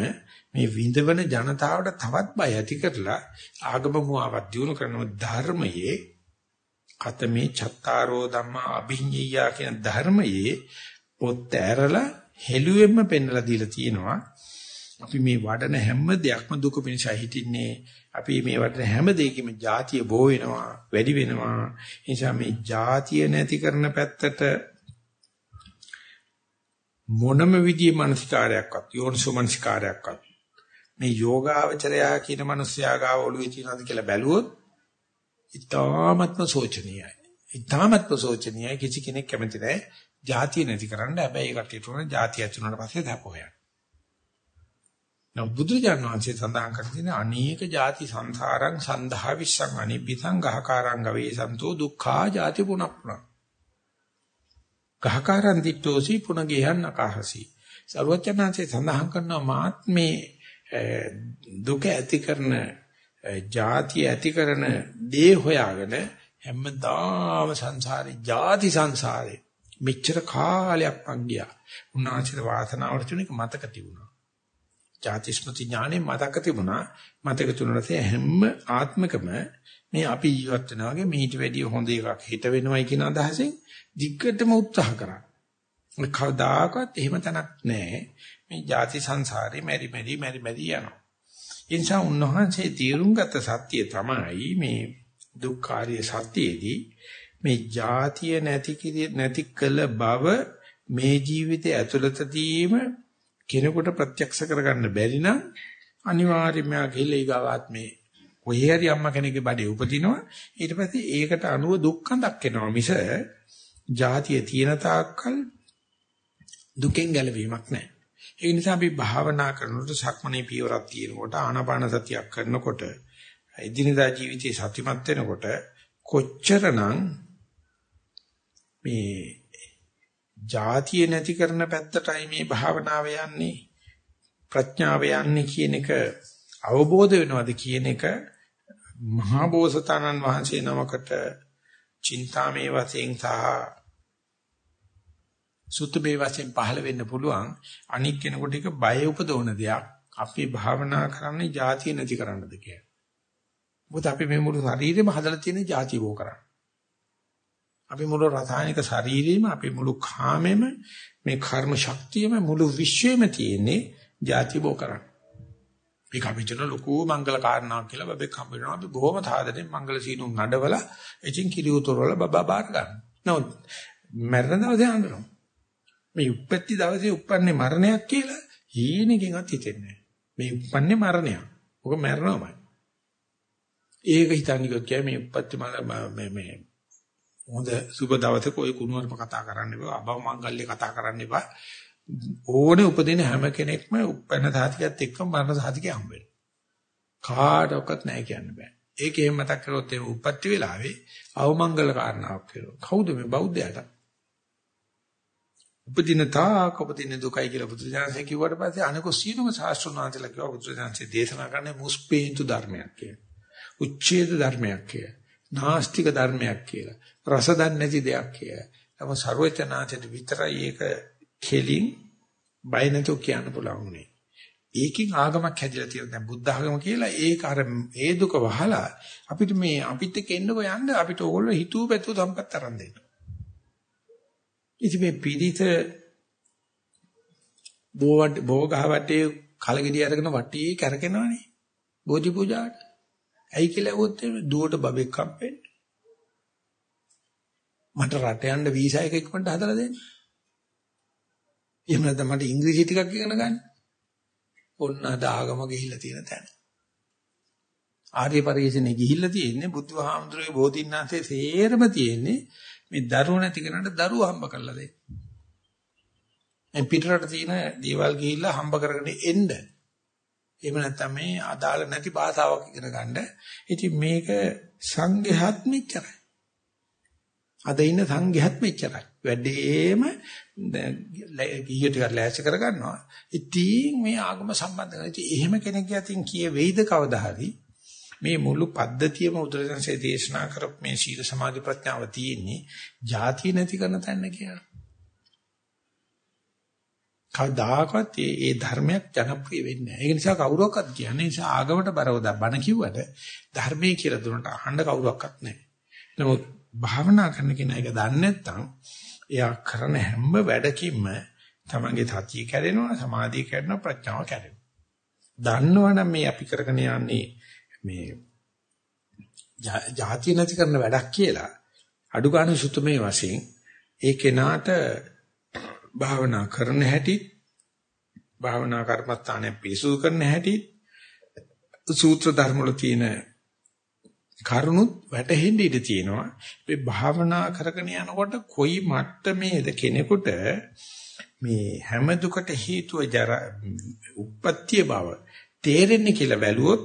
මේ විඳවන ජනතාවට තවත් බය ඇති කරලා ආගම මුවාවක් දිනු කරන ධර්මයේ කතමේ චත්තාරෝ ධම්මා අභිඤ්ඤය කියන ධර්මයේ පොත් ඇරලා හෙළුවෙම පෙන්වලා දීලා තියෙනවා අපි මේ වඩන හැම දෙයක්ම දුක පිණිසයි හිටින්නේ. අපි මේ වඩන හැම දෙයකම ಜಾතිය බෝ වෙනවා, වැඩි වෙනවා. ඒ නිසා මේ ಜಾතිය නැති කරන පැත්තට මොනම විදිහේ මානසිකාරයක්වත් යෝනිසෝ මානසිකාරයක්වත් මේ යෝගාවචරයා කියන මිනිස්යා ගාව ඔළුවේ තියනවාද කියලා බැලුවොත් ඉතාමත්ම සෝචනීයයි. ඉතාමත්ම සෝචනීයයි කිසි කෙනෙක් කැමති නැහැ. ಜಾතිය නැති කරන්න හැබැයි ඒ කටයුතු කරන ಜಾතිය ඇති වුණාට පස්සේ දැපෝයන්. නමුත් බුදුරජාණන් වහන්සේ සඳහන් කර තියෙන අනේක ಜಾති සංසාරං සන්දහා විස්සං අනිබ්බිතං ගහකාරං ගවේසන්තෝ දුක්ඛා ಜಾති පුනප්පුණ. ගහකාරං දිට්ඨෝසි පුනගේහන් නකහසි. සර්වඥාන්සේ සඳහන් කරනවා මාත්මේ දුක ඇති කරන ಜಾති ඇති කරන දේ හොයාගෙන හැමදාම සංසාරේ ಜಾති සංසාරේ මෙච්චර කාලයක් මං ගියා. උන්වහන්සේට වාසනාවට තුනක මතක තිබුණා. ಜಾති ස්මෘති ඥානේ මතක තිබුණා. මතක තුනට හැම ආත්මකම මේ අපි ජීවත් වෙනා වගේ මීට වැඩිය හොඳ එකක් හිත වෙනවයි කියන අදහසෙන් දිග්ගටම උත්සාහ කරා. කවදාකවත් එහෙම තැනක් නැහැ. මේ ಜಾති සංසාරේ මෙරි මෙරි මෙරි මෙරි යනවා. ඒ නිසා උන්වහන්සේ තීරුම් ගත සත්‍යය තමයි මේ දුක්ඛාරිය සත්‍යයේදී මේ ಜಾතිය නැති නැති කළ බව මේ ජීවිතය ඇතුළතදීම කෙනෙකුට ප්‍රත්‍යක්ෂ කරගන්න බැරි නම් අනිවාර්යයෙන්ම ගිහිල්ලා ඊගාවාත්මේ කොහේ හරි අම්මා කෙනෙක්ගේ බඩේ උපදිනවා. ඊට පස්සේ ඒකට අනුව දුක්ඛඳක් එනවා මිස ජාතිය තියෙන තාක්කල් දුකෙන් ගැලවීමක් නැහැ. ඒ නිසා අපි භාවනා කරනකොට සක්මනේ පියවරක් තියෙනකොට ආනාපාන සතියක් කරනකොට එදිනදා ජීවිතේ සතිමත් වෙනකොට කොච්චරනම් මේ ಜಾතිය නැති කරන පැත්තටයි මේ භාවනාව යන්නේ ප්‍රඥාව යන්නේ කියන එක අවබෝධ වෙනවද කියන එක මහා බෝසතාණන් වහන්සේ නමකට චින්තාමේ වශයෙන් සහ සුත්තමේ වශයෙන් පහළ වෙන්න පුළුවන් අනික් කෙනෙකුට එක බය උපදවන දෙයක් අපි භාවනා කරන්නේ ಜಾති නැති කරන්නද කියලා. මොකද අපි මේ මුළු ශරීරෙම හදලා තියෙන ಜಾති වෝ කරන්නේ. අපි මුළු රසායනික ශරීරෙම අපි මුළු කාමෙම මේ කර්ම ශක්තියම මුළු විශ්වෙම තියෙන්නේ ಜಾති වෝ කරන්නේ. මේක අපිට ලොකු මංගල කාරණාවක් කියලා බබෙක් හම්බ වෙනවා. අපි බොහොම සාදරයෙන් මංගල සීනුම් නඩවලා එචින් කිරි උතුරවල බබා බාර ගන්නවා. නමුත් මරණ දවසේ අඬනවා. මේ උප්පත්ති දවසේ උප්පන්නේ මරණයක් කියලා හීනකින්වත් හිතෙන්නේ නැහැ. මේ උප්පන්නේ මරණයක්. ඔක මරණමයි. ඒක හිතන්නේ කිව්වොත් මේ උප්පත්ති මේ මේ හොඳ සුබ දවසක ওই කුණුවරප කතා කරන්න එපා. අබව මංගල්‍ය කතා කරන්න එපා. ඕනේ උපදින හැම කෙනෙක්ම උපැන්න සාතිකයත් එක්කම මරණ සාතිකය හම්බ වෙනවා. කාටවත් නැහැ කියන්න බෑ. ඒක එහෙම මතක් කරොත් ඒ උපත්ති වෙලාවේ අවමංගල කාරණාවක් කියලා. කවුද මේ බෞද්ධයාට? උපදින තාක උපදින දුකයි කියලා බුදුරජාණන්සේ කිව්වට පස්සේ අනිකෝ සීලම ශාස්ත්‍රඥාන්සලා කිව්වා බුදුරජාණන්සේ දේශනා කරන්නේ මුස්පේන්තු ධර්මයක් කියලා. උච්ඡේද ධර්මයක් කියලා. නාස්තික ධර්මයක් කියලා. රස දන්නේ නැති දෙයක් කියලා. නම ਸਰවචනාචට විතරයි ඒක කෙලින් බය නැතුව කියන්න පුළුවන් උනේ. ඒකෙන් ආගමක් හැදිලා තියෙන දැන් බුද්ධ ආගම කියලා ඒක අර ඒ දුක වහලා අපිට මේ අපිත් එක්ක එන්නකෝ යන්න අපිට ඕගොල්ලෝ හිතුව පැතුව සම්පත් අරන් දෙන්න. ඉතින් මේ පිළිත බෝවට බෝගහ වටේ කලගෙඩිය අරගෙන වටේ කැරකෙනවනේ. බෝධි පූජාවට. ඇයි කියලා ඇහුවොත් දුවට බබෙක් හම්බෙන්නේ. මට රට යන්න වීසා එක ඉක්මනට හදලා දෙන්න. එහෙම නැත්නම් මට ඉංග්‍රීසි ටිකක් ඉගෙන ගන්න. ඔන්න අද ආගම ගිහිල්ලා තියෙන තැන. ආර්ය පරිශ්‍රණේ ගිහිල්ලා තියෙන්නේ බුදුහාමුදුරේ බෝධින්නාථේ සේරම තියෙන්නේ මේ දරුවෝ නැති කෙනාට දරුවෝ හම්බ කරලා දෙන්න. මේ පිටරට තියෙන දේවල් ගිහිල්ලා හම්බ කරගෙන එන්න. එහෙම නැත්නම් මේ අදාළ නැති භාෂාවක් ඉගෙන ගන්න. ඉතින් මේක සංඝයාත් මෙච්චරයි. අද ඉන්න සංඝයාත් මෙච්චරයි. වැඩිම ගිය ටිකක් ලෑස්ති කර ගන්නවා. ඉතින් මේ ආගම සම්බන්ධ කරලා ඉතින් එහෙම කෙනෙක් යතින් කිය වෙයිද කවදා හරි මේ මුළු පද්ධතියම උදලසන්සේ දේශනා කරපු මේ සීල සමාධි ප්‍රඥාව තියෙන්නේ ಜಾති නැති කරන තැන කියලා. කවදාකවත් මේ මේ ධර්මයක් ජනප්‍රිය වෙන්නේ නැහැ. ඒ නිසා කවුරක්වත් කියන්නේ නිසා ආගමට බරව බණ කිව්වට ධර්මයේ කියලා දුන්නට අහන්න කවුරක්වත් නැහැ. නමුත් භාවනා කරන කෙනා ඒක දන්නේ නැත්නම් එයා කරන හැම වැඩකින්ම තමන්ගේ සතිය කැඩෙනවා, සමාධිය කැඩෙනවා, ප්‍රඥාව කැඩෙනවා. දන්නවනම් මේ අපි කරගෙන යන්නේ මේ ಜಾති නැති කරන වැඩක් කියලා අඩු ගන්න සුතුමේ වශයෙන් ඒ කෙනාට භාවනා කරන හැටි භාවනා කර්මස්ථානය පිරිසුදු කරන හැටි සූත්‍ර ධර්ම වල තියෙන කරුණුත් වැටහෙන්න ඉඩ තියෙනවා. මේ භාවනා කරගෙන යනකොට කොයි මට්ටමේද කෙනෙකුට මේ හැම දුකට හේතුව ජර උප්පත්තිය බව තේරෙන්නේ කියලා බැලුවොත්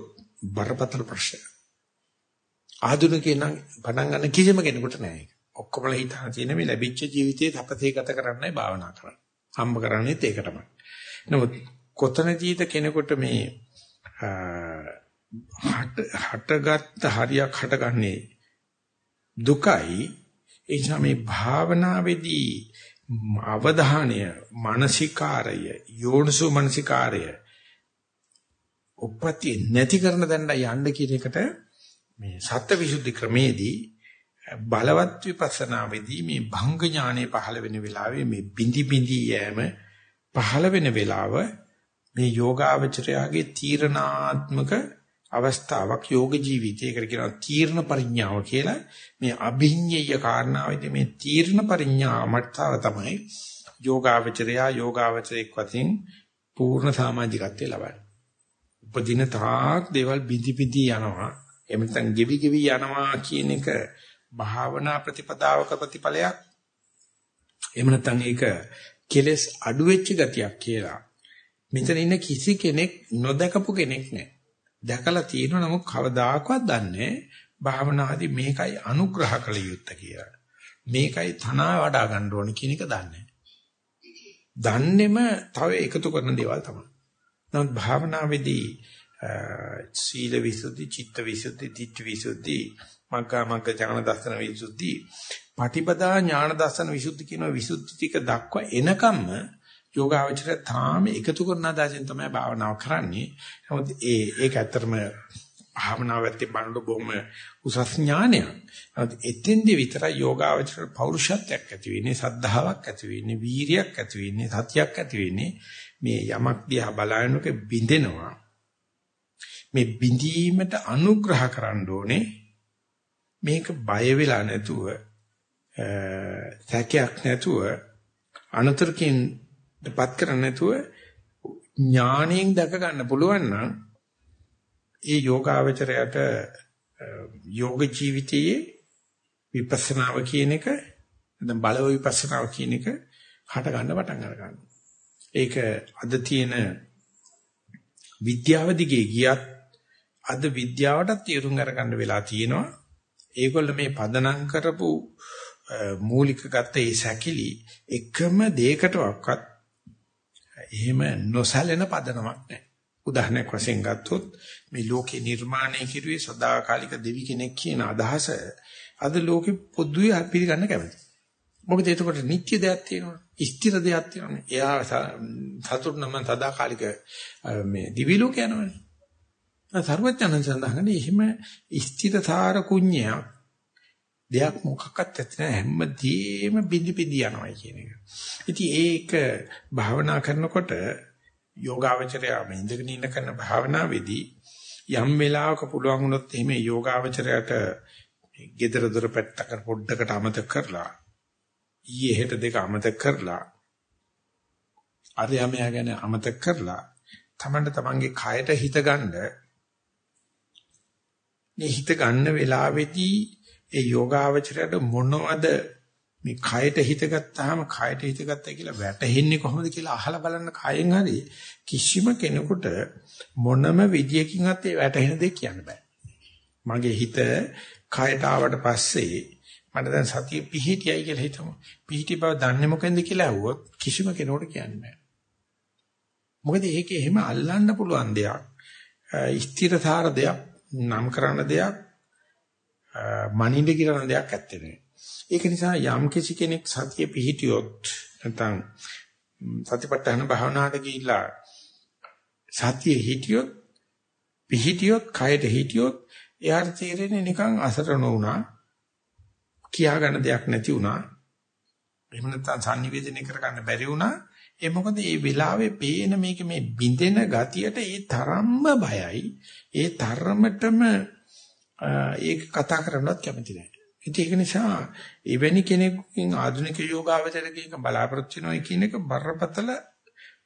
බරපතල ප්‍රශ්නයක් ආධුනිකයන් නම් පටන් ගන්න කිසිම කෙනෙකුට නෑ ඒක ඔක්කොමලා හිතන තියෙන මේ ලැබිච්ච ජීවිතේ තපසේ ගත කරන්නයි භාවනා කරන්නේ. හම්බ කරන්නේත් ඒක තමයි. නමුත් කොතනදීද කෙනෙකුට මේ හටගත් හරියක් හටගන්නේ දුකයි ඒ නිසා මේ භාවනාවේදී අවධානය මානසිකාරය යෝනිසෝ මානසිකාරය උපපති නැති කරන දණ්ඩ යන්න කියන එකට මේ සත්‍යවිසුද්ධි ක්‍රමේදී බලවත් විපස්සනාවේදී මේ භංග ඥානෙ පහළ වෙන වෙලාවේ මේ බිඳි බිඳි යෑම පහළ වෙන වෙලාව මේ යෝගාවචරයාගේ තීරණාත්මක අවස්ථාවක් යෝග ජීවිතයකට කියනවා තීර්ණ පරිඥාව කියලා මේ අභිඤ්ඤය කාරණාවේදී මේ තීර්ණ පරිඥා මට්ටාව තමයි යෝගාවචරයා යෝගාවචරයක් වශයෙන් පූර්ණ සමාජිකත්වය ලබන්නේ. උපදින තාක් දේවල් බිඳි බිඳි යනවා. එහෙම නැත්නම් ගෙවි ගෙවි යනවා කියන එක භාවනා ප්‍රතිපදාවක ප්‍රතිඵලයක්. එහෙම නැත්නම් ඒක කෙලස් අඩු වෙච්ච ගතියක් කියලා. මෙතන ඉන්න කිසි කෙනෙක් නොදකපු කෙනෙක් නැහැ දැකලා තියෙනවා නමුත් කවදාකවත් දන්නේ භාවනාදී මේකයි අනුග්‍රහ කළ යුත්තේ කියලා. මේකයි තනවා වඩා ගන්න ඕනේ කියන එක දන්නේ. දන්නේම තව එකතු කරන දේවල් තමයි. නමුත් භාවනාවේදී සීල විසුද්ධි චිත්ත විසුද්ධි ධිට්ඨි විසුද්ධි මග්ගා මග්ග ඥාන දර්ශන විසුද්ධි පටිපදා ඥාන දර්ශන විසුද්ධි කියන විසුද්ධි ටික දක්වා එනකම්ම යෝගාවචරය තාම එකතු කරන දාසෙන් තමයි භාවනාව කරන්නේ. නමුත් ඒ ඒක ඇත්තටම භාවනාවත් බණ්ඩ බොහොම උසස් ඥානයක්. නමුත් එතෙන්දී විතර යෝගාවචර පෞරුෂත්වයක් ඇති වෙන්නේ, සද්ධාාවක් ඇති වෙන්නේ, වීරියක් ඇති වෙන්නේ, සතියක් ඇති වෙන්නේ. මේ යමක් දිහා බලනකොට බින්දෙනවා. මේ බිඳීමට අනුග්‍රහ කරන්න ඕනේ මේක බය වෙලා නැතුව සැකයක් නැතුව අනතුරකින් දෙපත් කරන්නේ නැතුව ඥාණයෙන් දැක ගන්න පුළුවන් නම් ඒ යෝගාවචරයට යෝග ජීවිතයේ විපස්සනාව කියන එක නැත්නම් බලව විපස්සනාව කියන එක හට ගන්න පටන් ගන්නවා. ඒක අද තියෙන විද්‍යාව දිගේ ගියත් අද විද්‍යාවටත් තීරුම් අරගන්න වෙලා තියෙනවා. ඒගොල්ල මේ පදනම් කරපු මූලික ගත්ත ඒ සැකිලි එකම දෙයකටවත් එහෙම නොසැලෙන පදනමක් නැහැ. උදාහරණයක් වශයෙන් ගත්තොත් මේ ලෝකේ නිර්මාණය කිරුවේ සදාකාලික දෙවි කෙනෙක් කියන අදහස අද ලෝකෙ පොදුවේ පිළිගන්න කැමති. මොකද ඒකට නිත්‍ය දෙයක් තියෙනවා. ස්ථිර දෙයක් තියෙනවා. එයා සතුට නම් සදාකාලික මේ දිවි ලෝක යනවනේ. සර්වඥයන් සඳහන් එහෙම ස්ථිරතර කුඤ්ඤයක් දෙයක් මොකක්වත් ඇත්තේ හැමදේම බිඳි බිඳි යනවා කියන එක. ඉතින් ඒක භාවනා කරනකොට යෝගාවචරය මේ ඉඳගෙන ඉන්න කරන භාවනාවේදී යම් වෙලාවක පුළුවන් වුණොත් එහෙම යෝගාවචරයට gedara dora පැත්තකට පොඩ්ඩකට අමතක කරලා ඊයේ හෙට දෙක අමතක කරලා අරයමයා ගැන අමතක කරලා තමන්ට තමන්ගේ කයට හිත ගන්න මේ හිත ගන්න වෙලාවේදී ඒ යෝගාවචරයට මොනවද මේ කයට හිත ගත්තාම කයට හිත ගත්තා කියලා වැටහෙන්නේ කොහොමද කියලා අහලා බලන්න කයෙන් හරි කිසිම කෙනෙකුට මොනම විදියකින්වත් ඒ වැටහෙන දෙයක් කියන්න බෑ. මගේ හිත කයට ආවට පස්සේ මට දැන් සතිය පිහිටියයි කියලා හිතමු. පිහිටි බව දන්නේ මොකෙන්ද කියලා අහුවොත් කිසිම කෙනෙකුට කියන්න බෑ. මොකද ඒකේ එහෙම අල්ලන්න පුළුවන් දෙයක්, ස්ථිරතර දෙයක්, නම් කරන දෙයක්, මනින්ද කියන දෙයක් ඇත්තේ නෑ. ඒක නිසා යම් කිසි කෙනෙක් සතිය පිහිටියොත් නැත්නම් සතිපට්ඨාන භාවනාවට ගිහිල්ලා සතිය හිටියොත් පිහිටියොත් කයට හිටියොත් එයාට තේරෙන්නේ නිකන් අසරණ වුණා කියා ගන්න දෙයක් නැති වුණා. එහෙම නැත්නම් sannivedana කරගන්න බැරි වුණා. ඒ මොකද මේ වෙලාවේ පේන මේක මේ බින්දෙන ගතියට ඒ තරම්ම බයයි. ඒ තරමටම ඒක කතා කරන්නවත් කැමති නැහැ. ඒක නිසා එවැනි කෙනෙකුකින් ආධුනික යෝගාවචරකයක බලාපොරොත්තු වෙනවා කියන එක බරපතල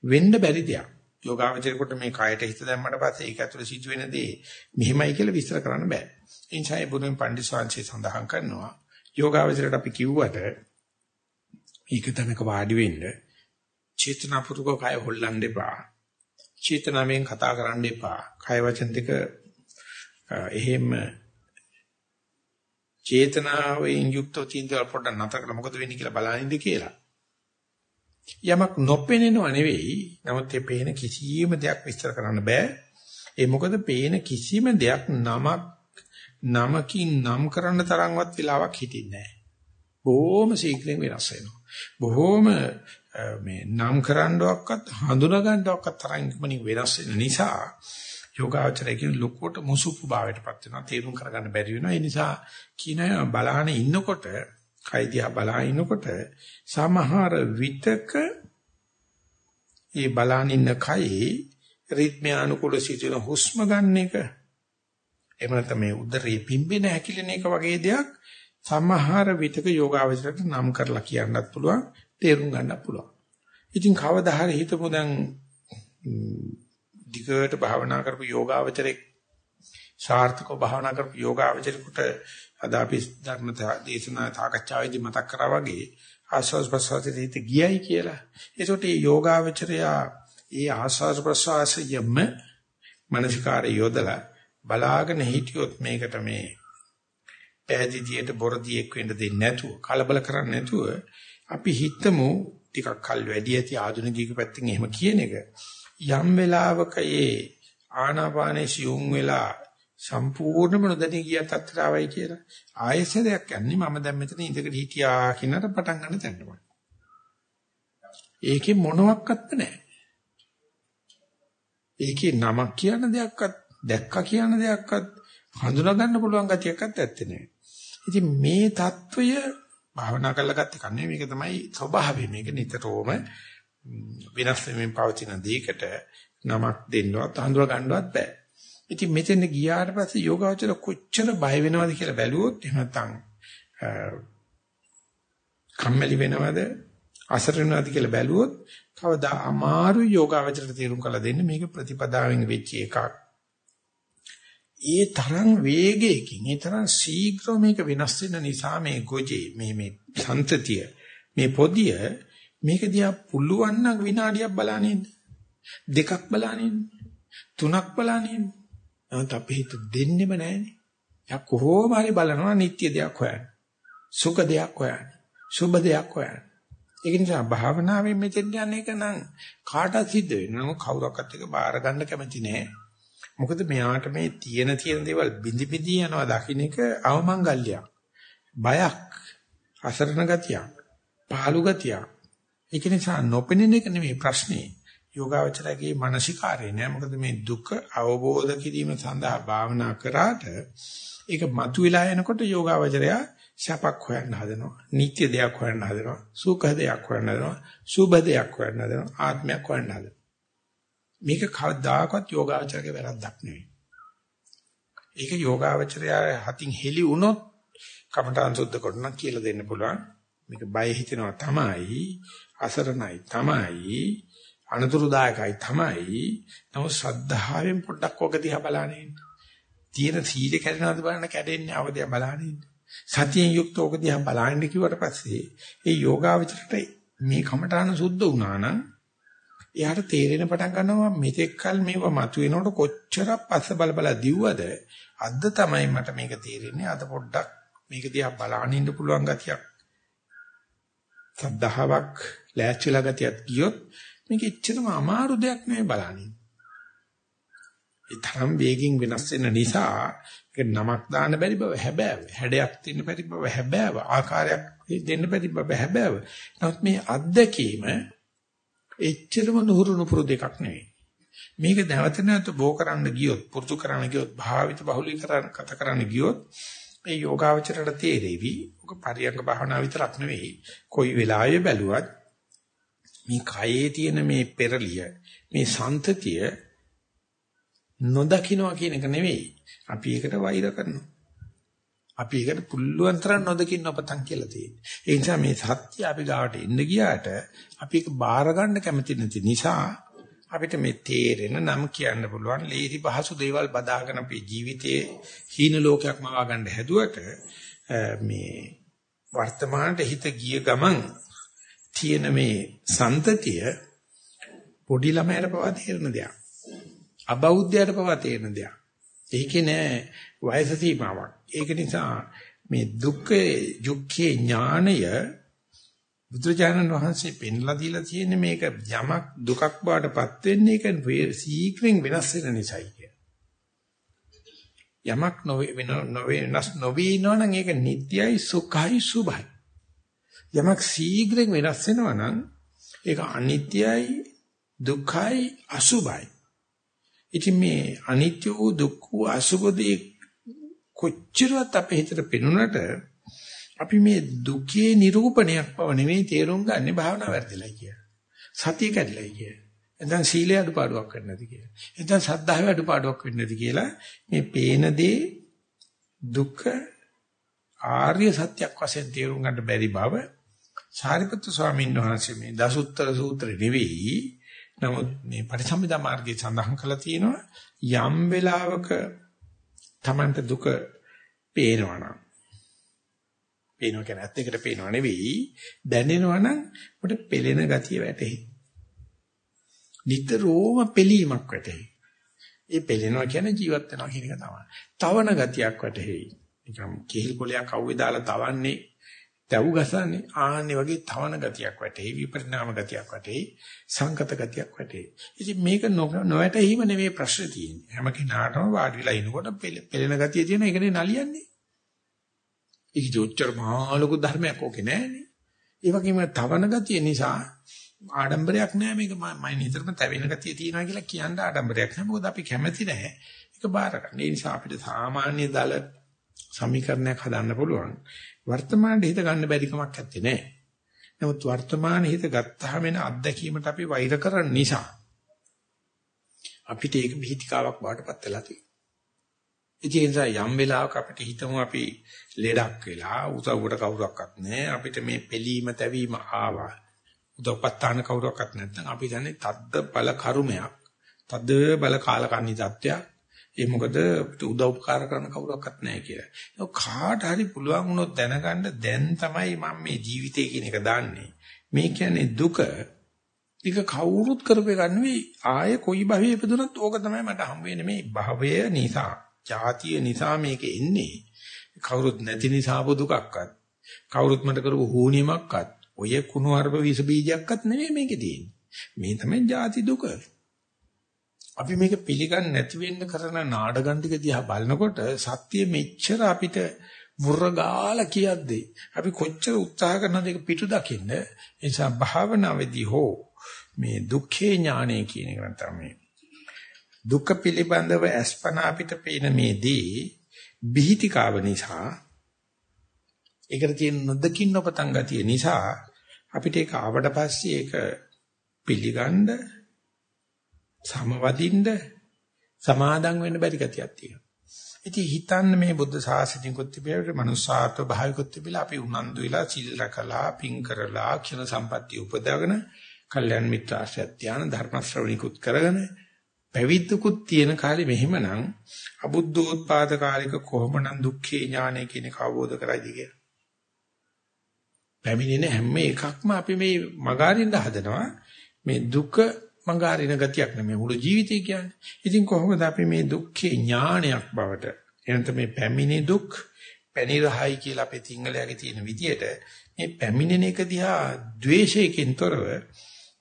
වෙන්න බැරි දෙයක්. යෝගාවචරයට මේ කයට හිත දැම්මට පස්සේ ඒක ඇතුළේ සිදුවෙන දේ මෙහිමයි කියලා විස්තර කරන්න බෑ. ඒ නිසා ඒ බුදුන් පඬිස්වාංශය සඳහන් කරනවා. යෝගාවචරයට අපි කිව්වට ඒක තනක වාඩි වෙන්න චේතනාපූර්වක කය හොල්ලන්න එපා. චේතනාවෙන් කතා කරන්න එපා. කය වචන දෙක එහෙම චේතනාවෙන් යුක්තව තීන්දුව පොඩ්ඩක් නතර කරලා මොකද වෙන්නේ කියලා බලනින්ද කියලා. යමක් නොපෙනෙනව නෙවෙයි. නමුත් මේ පේන කිසියම් දෙයක් විස්තර කරන්න බෑ. ඒ මොකද පේන කිසිම දෙයක් නමක් නමකින් නම් කරන්න තරම්වත් වෙලාවක් හිටින්නේ නැහැ. බොහොම ශීඝ්‍රයෙන් වෙනස් වෙනවා. බොහොම මේ නම් කරන්නවක්වත් හඳුනා ගන්නවක්වත් තරම් ඉක්මනින් වෙනස් වෙන නිසා යෝගාචරය කියන ලොකුවට මුසුපු භාවයටපත් වෙනවා තේරුම් කරගන්න බැරි වෙනවා ඒ නිසා කියන බලාන ඉන්නකොට කයිදියා බලා ඉන්නකොට සමහර විතක ඒ බලාන ඉන්න කයේ රිද්මය අනුකූල සිටින හුස්ම ගන්න එක එහෙම නැත්නම් මේ උදරේ පිම්බෙන හැකිලෙන එක වගේ දෙයක් සමහර විතක යෝගාවචරයට නම් කරලා කියන්නත් පුළුවන් තේරුම් ගන්නත් පුළුවන් ඉතින් කවදා හරි හිතමු දැන් දිගට භාවනා කරපු යෝගාවචරෙක් සාර්ථකව භාවනා කරපු යෝගාවචරෙකුට අද අපි ධර්ම දේශනා සාකච්ඡාවේදී මතක් කරා වගේ ආස්වාස් ප්‍රසවාසයට ගියයි කියලා. ඒකට මේ යෝගාවචරයා ඒ ආස්වාස් ප්‍රසවාසයම මනසිකාරය යොදලා බලාගෙන හිටියොත් මේකට මේ පෑදීදියට බොරදියෙක් වෙන්න දෙන්නේ නැතුව කලබල කරන්නේ නැතුව අපි හිතමු ටිකක් කල් වැඩි ඇති ආධුනිකයෙකු පැත්තෙන් එහෙම කියන එක යම් වෙලාවක ඒ ආනාපානේ සියුම් වෙලා සම්පූර්ණම නොදැනී ගිය තත්ත්වයයි කියලා ආයෙසරයක් යන්නේ මම දැන් මෙතන ඉඳගෙන හිටියා කියනට පටන් ගන්න තැනමයි. ඒකේ මොනවත් නැහැ. ඒකේ නමක් කියන දෙයක්වත් දැක්කා කියන දෙයක්වත් හඳුනා ගන්න පුළුවන් ගතියක්වත් ඇත්තේ නැහැ. ඉතින් මේ తত্ত্বය භාවනා කරලා ගත්ත එක නෙවෙයි මේක තමයි ස්වභාවය. මේක නිතරම වෙනස් වෙමින් පවතින දෙයකට නමක් දෙන්නවත් හඳුනා ගන්නවත් බෑ. ඉතින් මෙතෙන් ගියාට පස්සේ යෝගාවචර කොච්චර බය වෙනවද කියලා බැලුවොත් එහෙම නැත්නම් කම්මැලි වෙනවද අසරණ වෙනවද කියලා බැලුවොත් කවදා අමාරු යෝගාවචරට තීරුම් කළ දෙන්න මේක ප්‍රතිපදාවෙන් වෙච්ච එකක්. ඒ තරම් වේගයකින් ඒ තරම් ශීඝ්‍ර මේක වෙනස් වෙන නිසා මේ ගොජේ මේ මේ සන්තතිය මේ පොදිය මේක දිහා පුළුවන් නම් විනාඩියක් බලනින්න. දෙකක් බලනින්න. තුනක් බලනින්න. නමුත් අපි හිත දෙන්නෙම නැහනේ. යා කොහොම හරි බලනවා නිත්‍ය දෙයක් හොයන්න. සුඛ දෙයක් හොයන්න. සුභ දෙයක් හොයන්න. ඒක නිසා භාවනාවෙන් මෙතෙන් යන්නේ එක නම් කාටවත් සිද්ධ වෙන්නේ නම කවුරක්වත් එක බාර ගන්න කැමති නෑ. මොකද මෙයාට මේ තියෙන තියෙන දේවල් බිඳි බිඳි යනවා දකින්න එක අවමංගල්‍යයක්. බයක්, අසරණ ගතියක්, පහළු ගතියක්. ඒක නිසා නොපෙනෙන එක නෙමෙයි ප්‍රශ්නේ. යෝගාවචරයේ මානසිකාරය නෑ. මොකද මේ දුක අවබෝධ කිරීම සඳහා භාවනා කරාට ඒක මතුවලා එනකොට යෝගාවචරය සැපක් හොයන්න හදනවා. නිත්‍ය දෙයක් හොයන්න හදනවා. සුඛ දෙයක් හොයන්න හදනවා. සුභ දෙයක් හොයන්න හදනවා. ආත්මයක් හොයන්න හදනවා. මේක කවදාකවත් යෝගාවචරයේ වැරද්දක් නෙවෙයි. ඒක යෝගාවචරය හතින් හෙලි වුණොත් කමඨාන් සුද්ධ කරනවා කියලා දෙන්න පුළුවන්. මේක බය හිතෙනවා තමයි අසරණයි තමයි අනතුරුදායකයි තමයි නමුත් ශ්‍රද්ධාවෙන් පොඩ්ඩක් ඔක දිහා බලන්නේ තියෙන සීල කැඩෙනවද බලන්න කැඩෙන්නේ අවදියා බලන්නේ සතියෙන් යුක්ත ඔක දිහා බලන්න කිව්වට පස්සේ ඒ යෝගාවචරයට මේ කමඨාන සුද්ධ වුණා නම් එයාට තේරෙන පටන් ගන්නවා මෙතෙක් කල මේව මතුවෙනකොට කොච්චර පස්ස බල බල දිව්වද අද තමයි මට මේක තේරෙන්නේ අද පොඩ්ඩක් මේක දිහා බලන්න ඉන්න පුළුවන් ගතියක් සද්ධාාවක් ලෑස්තිලා ගතියක් ගියොත් මේක එච්චරම අමාරු දෙයක් නෙවෙයි බලන්නේ. ඒ තරම් වේගින් වෙනස් වෙන නිසා ඒක නමක් දාන්න බැරි බව හැබෑව. හැඩයක් දෙන්න බැරි බව හැබෑව. ආකාරයක් දෙන්න බැරි බව හැබෑව. නමුත් මේ අත්දැකීම එච්චරම නුහුරු නුපුරු දෙකක් නෙවෙයි. මේක නැවත නැවත බෝ කරන්න ගියොත් පුරුදු කරන්න ගියොත් භාවිත බහුලීකරණ කත කරන්න ගියොත් ඒ යෝගාවචරයට තේරෙවි. ඔක පරියංග භාවනා විතරක් නෙවෙයි. කොයි වෙලාවෙ බැලුවත් මේ කයේ තියෙන මේ පෙරලිය මේ සන්තතිය නොදකින්නවා කියන එක නෙවෙයි. අපි ඒකට වෛර කරනවා. අපි ඒකට පුල්ලුවන් තරම් නොදකින්න ඔපතන් කියලා තියෙනවා. ඒ නිසා මේ සත්‍ය අපි ගාවට එන්න ගියාට අපි ඒක බාර ගන්න කැමති නැති නිසා අපිට මේ තේරෙන නම් කියන්න පුළුවන් ලේසි පහසු දේවල් බදාගෙන අපේ ජීවිතයේ හීන ලෝකයක් මවා ගන්න හැදුවට මේ වර්තමානට හිත ගිය ගමන් තියෙන මේ සන්තතිය පොඩි ළමයට පවා තේරෙන දෙයක්. අබෞද්ධයට පවා තේරෙන දෙයක්. ඒකේ නෑ වයස සීමාවක්. ඒක නිසා මේ දුක්ඛ යුක්ඛේ ඥාණය බුදුරජාණන් වහන්සේ පෙන්ලා දීලා තියෙන්නේ මේක යමක් දුකක් බවටපත් වෙන්නේ ඒක සීක්‍රෙන් වෙනස් වෙන නිසායි කිය. යමක් නොවේ වෙනස් නොවේ නෝනම් ඒක නිට්යයි සුඛයි සුභයි. යමක් ශීඝ්‍රයෙන් වෙනස් වෙනවා නම් ඒක අනිත්‍යයි දුක්ඛයි අසුභයි. ඉතින් මේ අනිත්‍ය වූ දුක්ඛ වූ අසුභදී කොච්චරවත් අපේ හිතට පෙනුනට අපි මේ දුකේ නිරූපණයක් බව නෙමෙයි තේරුම් ගන්න භාවනා වැඩිලා කියලා. සතිය කැඩිලා කියලා. එතන සීලය අඩුපාඩුවක් වෙන්නේ නැති කියලා. එතන සද්ධාවේ අඩුපාඩුවක් වෙන්නේ නැති කියලා මේ පේන දේ දුක ආර්ය සත්‍යක් වශයෙන් තේරුම් ගන්න බැරි බව සාරිපුත්තු ස්වාමීන් වහන්සේ මේ දසුත්තර සූත්‍රෙ නෙවෙයි නමුත් මේ පරිසම්පදා මාර්ගයේ සඳහන් කරලා තියෙනවා යම් වෙලාවක Tamanට දුක පේනවා නම්. පේනවා කියන්නේ ඇත්ත එකට පේනවා නෙවෙයි. දැනෙනවා නම් ඔබට පෙළෙන ගතිය වැටෙයි නිතරම පෙලීමක් වැටෙයි ඒ පෙළෙනවා කියන්නේ ජීවත් වෙනවා කියන එක තමයි. තවන ගතියක් වැටෙයි නිකම් කෙහිල් කොලයක් අවුවේ දාලා තවන්නේ තැව් ගසන්නේ ආන්නේ වගේ තවන ගතියක් වැටේ විපරිණාම ගතියක් වැටේ සංකත ගතියක් වැටේ ඉතින් මේක නොවැටීම නෙමෙයි ප්‍රශ්නේ තියෙන්නේ. හැම කෙනාටම වාඩි වෙලා ඉනකොට පෙළෙන ගතිය තියෙන එකනේ නලියන්නේ. ඒක ජොච්චර මහා ලොකු ධර්මයක් ඕකේ නෑනේ. ඒ වගේම තවන ගතිය නිසා ආඩම්බරයක් නෑ මේක මම නිතරම තැවෙන ගතිය තියෙනවා කියලා කියන්න ආඩම්බරයක් නෑ. මොකද අපි කැමති නෑ. ඒක බාර ගන්න. ඒ නිසා අපිට සාමාන්‍ය දල සමීකරණයක් හදන්න පුළුවන් වර්තමානයේ හිත ගන්න බැරි කමක් නැත්තේ නෑ. නමුත් වර්තමානයේ හිත ගත්තාම එන අත්දැකීමට අපි වෛර කරන නිසා අපිට ඒක බීතිකාවක් බාටපත් වෙලා තියෙනවා. ඒ නිසා යම් වෙලාවක අපිට හිතමු අපි ලෙඩක් වෙලා උදව්වට කවුරක්වත් නැහැ අපිට මේ පිළීම තැවීම ආවා. උදව්පත්තාන කවුරක්වත් නැත්නම් අපි දන්නේ තද්ද බල කර්මයක්. තද්ද බල කාලකන්ණි தත්වයක්. ඒ මොකද උදව් උපකාර කරන කවුරක්වත් නැහැ කියලා. ඒක කාට හරි පුළුවන් වුණොත් දැනගන්න දැන් තමයි මම මේ ජීවිතය කියන එක දාන්නේ. මේ කියන්නේ දුක. ඒක කවුරුත් කරපේ ගන්නෙ ආය කොයි භවයේ ඉපදුනත් ඕක තමයි මට හම් වෙන්නේ මේ භවය නිසා. ජාතිය නිසා මේක එන්නේ. කවුරුත් නැති නිසා දුකක්වත්. කවුරුත් මට කරපු හුනියමක්වත්. ඔය කුණු හර්ප විස බීජයක්වත් නෙමෙයි මේකේ තියෙන්නේ. මේ තමයි ජාති දුක. අපි මේක පිළිගන්නේ නැති වෙන්න කරන නාඩගම් ටික දිහා බලනකොට සත්‍ය මෙච්චර අපිට මුර්ගාලා කියද්දී අපි කොච්චර උත්සාහ කරනවද ඒක පිටු දකින්න. ඒ නිසා භාවනාවේදී හෝ මේ දුක්ඛේ ඥානය කියන එක නැත්නම් මේ දුක පිළිබඳව අස්පනා අපිට පේන මේ දී බිහිතිකාව නිසා ඒකට තියෙන නොදකින්න ඔපතන් ගතිය නිසා අපිට ඒක ආවට පස්සේ ඒක පිළිගන්න සමවදින්න සමාදම් වෙන්න බැරි ගතියක් තියෙනවා. ඉතින් හිතන්න මේ බුද්ධ ශාසනයකොත් තිබෙලා මනුස්සාත්ව භාවිකොත් තිබෙලා අපි උනන්දු වෙලා සිල් රැකලා පින් කරලා ක්ෂණ සම්පත්තිය උපදවගෙන කල්යන් මිත්‍ර ආශ්‍රය ධාන ධර්ම ශ්‍රවණිකුත් කරගෙන පැවිද්දකුත් තියෙන කාලේ මෙහෙමනම් අබුද්ධෝත්පාද කාලික කොහොමනම් දුක්ඛේ ඥානය කියන කවබෝධ කරයිද කියලා. පැමිණෙන හැම එකක්ම අපි මේ මගාරින්න හදනවා මේ දුක මගාරින ගතියක් නෙමෙයි මුළු ජීවිතය කියන්නේ. ඉතින් කොහොමද අපි මේ දුක්ඛේ ඥානයක් බවට එනත මේ පැමිණි දුක් පැනිරහයි කියලා අපේ සිංහලයේ තියෙන විදියට මේ පැමිණෙන එක දිහා ද්වේෂයකින් තොරව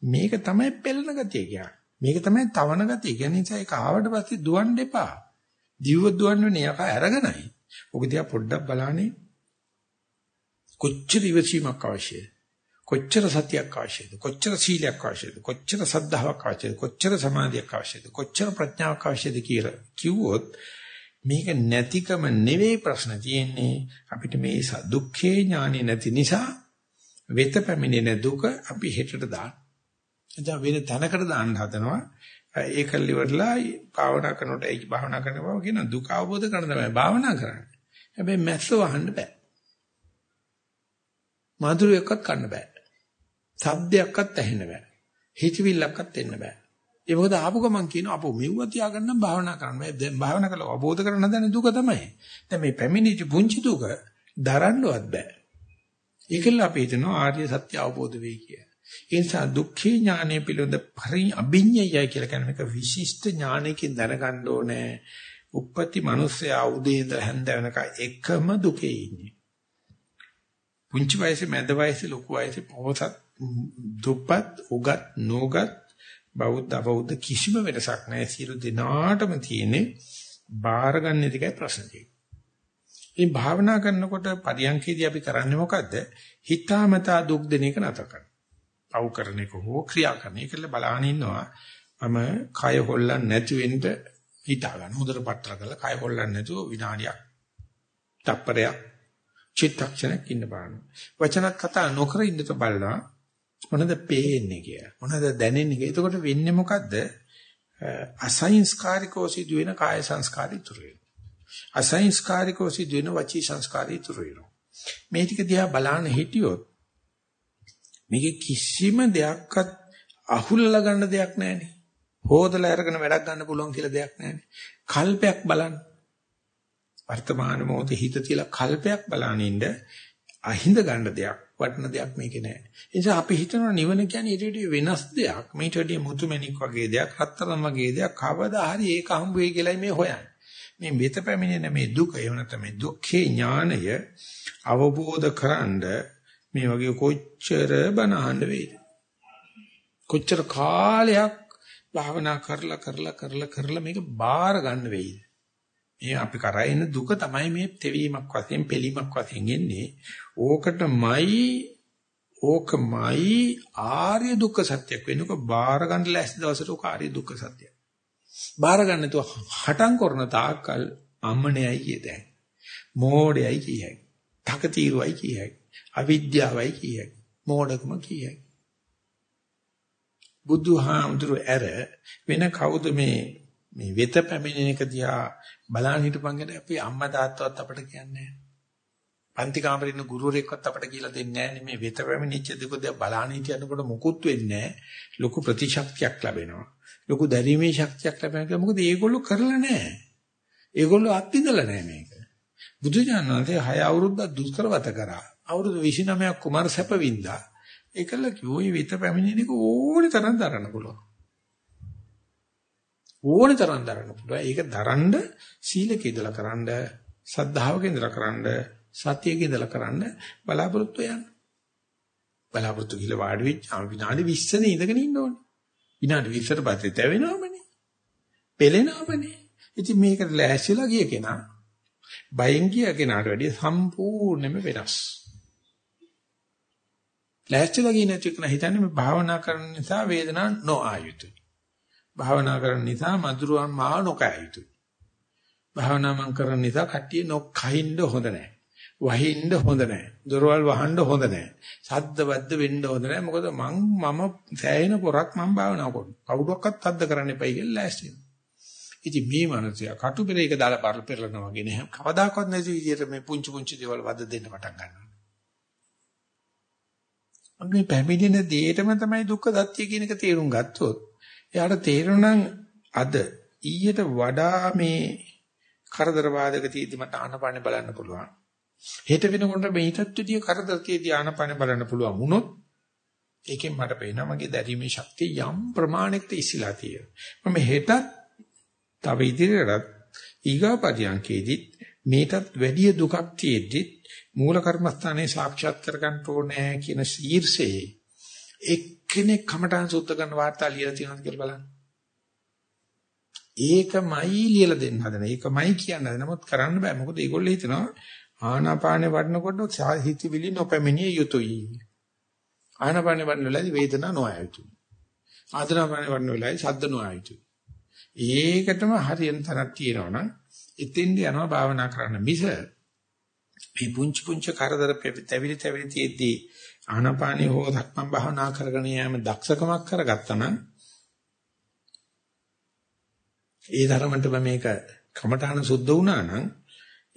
මේක තමයි පෙළන ගතිය කියන්නේ. මේක තමයි තවන ගතිය. ඒ නිසා ඒක ආවට පස්සේ දුවන්න එපා. දිව්ව දුවන්න වෙන්නේ යක අරගෙනයි. ඔක දිහා පොඩ්ඩක් බලන්නේ කොච්චර ඉවසීමක් අවශ්‍යද? කොච්චර සතියක් අවශ්‍යද? කොච්චර සීලයක් අවශ්‍යද? කොච්චර සද්ධාාවක් අවශ්‍යද? කොච්චර සමාධියක් අවශ්‍යද? කොච්චර ප්‍රඥාවක් අවශ්‍යද කියලා කිව්වොත් මේක නැතිකම නෙවෙයි ප්‍රශ්න තියෙන්නේ අපිට මේ දුක්ඛේ ඥානෙ නැති නිසා වෙත පැමිණෙන දුක අපි හෙටට දාන්න. එදා වෙන තැනකට දාන්න හදනවා. ඒකල් ඉවරලා භාවනා කරනකොට ඒ භාවනා කරනවා කියන දුක අවබෝධ කරගන්න තමයි භාවනා කරන්නේ. හැබැයි මැස්ස වහන්න බෑ. මధుරයක්වත් කන්න බෑ. සද්දයක්වත් ඇහෙන්න බෑ. හිතවිල්ලක්වත් එන්න බෑ. ඒ මොකද ආපු ගමන් කියන අපෝ මෙව්ව තියාගන්න භාවනා කරන්න බෑ. දැන් භාවනා කළා අවබෝධ කරගන්න හදන දුක තමයි. දැන් මේ පැමිණිච්ච පුංචි දුක දරන්නවත් බෑ. ඒකල අපි හිතනවා ආර්ය සත්‍ය අවබෝධ වෙයි කියලා. ඒ නිසා දුක්ඛේ ඥානය පිළිබඳ පරි අභිඤ්ඤයයි කියලා කියන එක විශිෂ්ට ඥානයකින් දැනගන්න ඕනේ. උප්පත්ති මිනිස්සයා උදේ ඉඳලා හැන්ද වෙනකන් එකම දුකේ ඉන්නේ. පුංචි වයසේ මැද වයසේ ලොකු වයසේ පොහොසත් දුප්පත් උගත් නෝගත් බෞද්ධ බෞද්ධ කිසිම වෙනසක් නැහැ. සියලු දෙනාටම තියෙන්නේ බාරගන්න එකයි ප්‍රශ්නේ. මේ භාවනා කරනකොට පරියන්කේදී අපි කරන්නේ මොකද්ද? හිතාමතා දුක් දෙන එක නතර කරනවා. පව් කරන එක හෝ ක්‍රියා කරන එක කියලා බලහන් ඉන්නවා මම කය හොල්ලන්නේ නැති වෙන්න හිතා ගන්න. හොඳට පටල කරලා කය හොල්ලන්නේ නැතුව විනාඩියක් තප්පරයක් චිත්තක්ෂණයක් ඉන්න බලන්න. වචනත් කතා නොකර ඉන්නත බලනවා මොනද පේන්නේ කියලා. මොනද දැනෙන්නේ කියලා. එතකොට වෙන්නේ මොකද්ද? අසංස්කාරිකෝ සිදුවෙන කාය සංස්කාරي ඉතුරු වෙනවා. අසංස්කාරිකෝ සිදුවෙන වචී සංස්කාරي ඉතුරු වෙනවා. මේ ටික දිහා බලන්න හිටියොත් මේකේ කිසිම දෙයක්වත් අහුල්ලා ගන්න දෙයක් නැහැනේ. හොදලා අරගෙන වැඩක් ගන්න පුළුවන් කියලා දෙයක් නැහැනේ. කල්පයක් බලන්න. වර්තමාන මොහොතේ හිත තියලා කල්පයක් බලනින්න අහිඳ ගන්න දෙයක් වටන දෙයක් මේකේ නැහැ. ඒ නිසා අපි හිතනවා නිවන කියන්නේ ඊට වඩා වෙනස් දෙයක්. මේට වඩා මුතුමැණික් වගේ දෙයක්, රත්තරන් වගේ දෙයක් කවදා හරි ඒක හම්බ වෙයි කියලායි මේ හොයන්නේ. මේ මෙත පැමිණෙන මේ දුක, එහෙම නැත්නම් මේ දුක්ඛේ ඥානය අවබෝධ කරන්නේ මේ වගේ කොච්චර බණ අහන්න වේද? කොච්චර කාලයක් භාවනා කරලා කරලා කරලා කරලා මේක බාර ගන්න වෙයිද? මේ අපි කරා එන දුක තමයි මේ තෙවීමක් වශයෙන් පිළීමක් වශයෙන් එන්නේ. ඕකටමයි ඕකමයි ආර්ය දුක්ඛ සත්‍යයක් වෙනක බාර ගන්න ලැස්ති දවසට ඕක ආර්ය දුක්ඛ සත්‍යයක්. බාර ගන්න තු හටම් කරන තාක්කල් අම්මණේයි කියදැයි. මෝඩයයි කියයි. තකතිරුවයි කියයි. අවිද්‍යාවයි කියයි. මෝඩකම කියයි. බුදුහාමුදුරු ඇර වෙන කවුද මේ මේ වෙත පැමිණෙන එක දිහා බලන් හිටපංගට අපි අම්මා තාත්තවත් අපිට කියන්නේ නැහැ. පන්ති කාමරේ ඉන්න ගුරුවරයෙක්වත් අපිට කියලා දෙන්නේ නැහැ මේ වෙත පැමිණිච්ච දෙක දිහා බලන් හිටියනකොට මුකුත් වෙන්නේ ලොකු ප්‍රතිශක්තියක් ලැබෙනවා. ලොකු දැරීමේ ශක්තියක් ලැබෙනවා. මොකද ඒගොල්ලෝ කරලා නැහැ. ඒගොල්ලෝ අත්විඳලා නැහැ මේක. බුදුජානනාතේ 6 අවුරුද්දක් දුෂ්කරවත කරා. අවුරුදු 29ක් කුමාර සැප වින්දා. ඒකල කිව්වොයි විත පැමිණෙන එක ඕනි තරම් දරන්න පුළුවන්. ඕනි තරම් දරන්න පුළුවන්. ඒක දරන්න සීලක ඉඳලා කරන්න, සද්ධාවක ඉඳලා කරන්න, සතියක ඉඳලා කරන්න බලාපොරොත්තු යන්න. බලාපොරොත්තු කියලා වාඩි වෙච්ච විනාඩි 20 නේ ඉඳගෙන ඉන්න ඕනේ. විනාඩි 20ට පස්සේ තැවෙනවමනේ. පෙලෙනවමනේ. ඉතින් මේකට ලෑස්තිලා ගිය කෙනා බයෙන් ගිය කෙනාට වැඩිය සම්පූර්ණයෙන්ම වෙනස්. ලෑස්තිලා ගියේ නැති කෙනා හිතන්නේ මේ භාවනා කරන නිසා වේදනාවක් නොආයුතුයි. භාවනා කරන නිසා මధుරවන් මාව නොකෑ යුතුයි. භාවනා මං කරන නිසා කට්ටිය නොකහින්න හොඳ නැහැ. වහින්න හොඳ නැහැ. දොරවල් වහන්න හොඳ නැහැ. සද්ද බද්ද වෙන්න හොඳ නැහැ. මොකද මං මම සෑහෙන පොරක් මං භාවනා කරනවා. කවුඩක්වත් සද්ද කරන්න එපයි කියලා ලෑස්ති වෙනවා. ඉතින් මේ මනුස්සයා කටු පෙරේක දාලා පරල පෙරලනවා වගේ නෑ. කවදාකවත් නැති විදිහට මේ පුංචි පුංචි දේවල් වද දෙන්න පටන් ගන්නවා. මේ පැමිණෙන දේටම තමයි දුක්ඛ සත්‍ය කියන එක තේරුම් ගත්තොත් එයාට තේරුණනම් අද ඊට වඩා මේ කරදර වාදක තීදි මට ආනපානේ බලන්න පුළුවන්. හෙට වෙනකොට මේකත් විදිය කරදර තීදි ආනපානේ බලන්න පුළුවන් වුණොත් ඒකෙන් මට පේනවා මගේ දැරීමේ ශක්තිය යම් ප්‍රමාණයකට ඉසිලා තියෙනවා. මම හෙටත් තව ඉදිරියටත් ඊගාපරියන්කේදී මේකත් වැඩි දුකක් තියෙද්දි මූල කර්මස්ථානේ සාක්ෂාත් කරගන්න ඕනේ කියන ශීර්ෂයේ එක්කෙනෙක් කමඨාන් සුද්ධ කරන වාර්තා ලියලා තියෙනවද කියලා බලන්න. ඒකමයි ලියලා දෙන්න හදන. ඒකමයි කියන්න හදන. නමුත් කරන්න බෑ. මොකද ඒගොල්ලෝ හිතනවා ආනාපානේ වඩනකොට හිතවිලි නොපැමිණිය යුතුයි. ආනාපානේ වඩන වෙලාවේ වේදනාව නොආ යුතුයි. ආනාපානේ වඩන වෙලාවේ ශබ්ද නොආ යුතුයි. ඒකටම හරියන තරක් තියෙනවනම් එතෙන්ද යනවා භාවනා කරන්න මිස මේ පුංචි පුංචි කරදර තැවිලි තැවිලි තියෙද්දී ආනාපානිය හෝ ධක්මං භාවනා කරගෙන යෑම දක්ෂකමක් කරගත්තා නම් ඒ ධර්මන්ටම මේක කමඨහන සුද්ධ වුණා නම්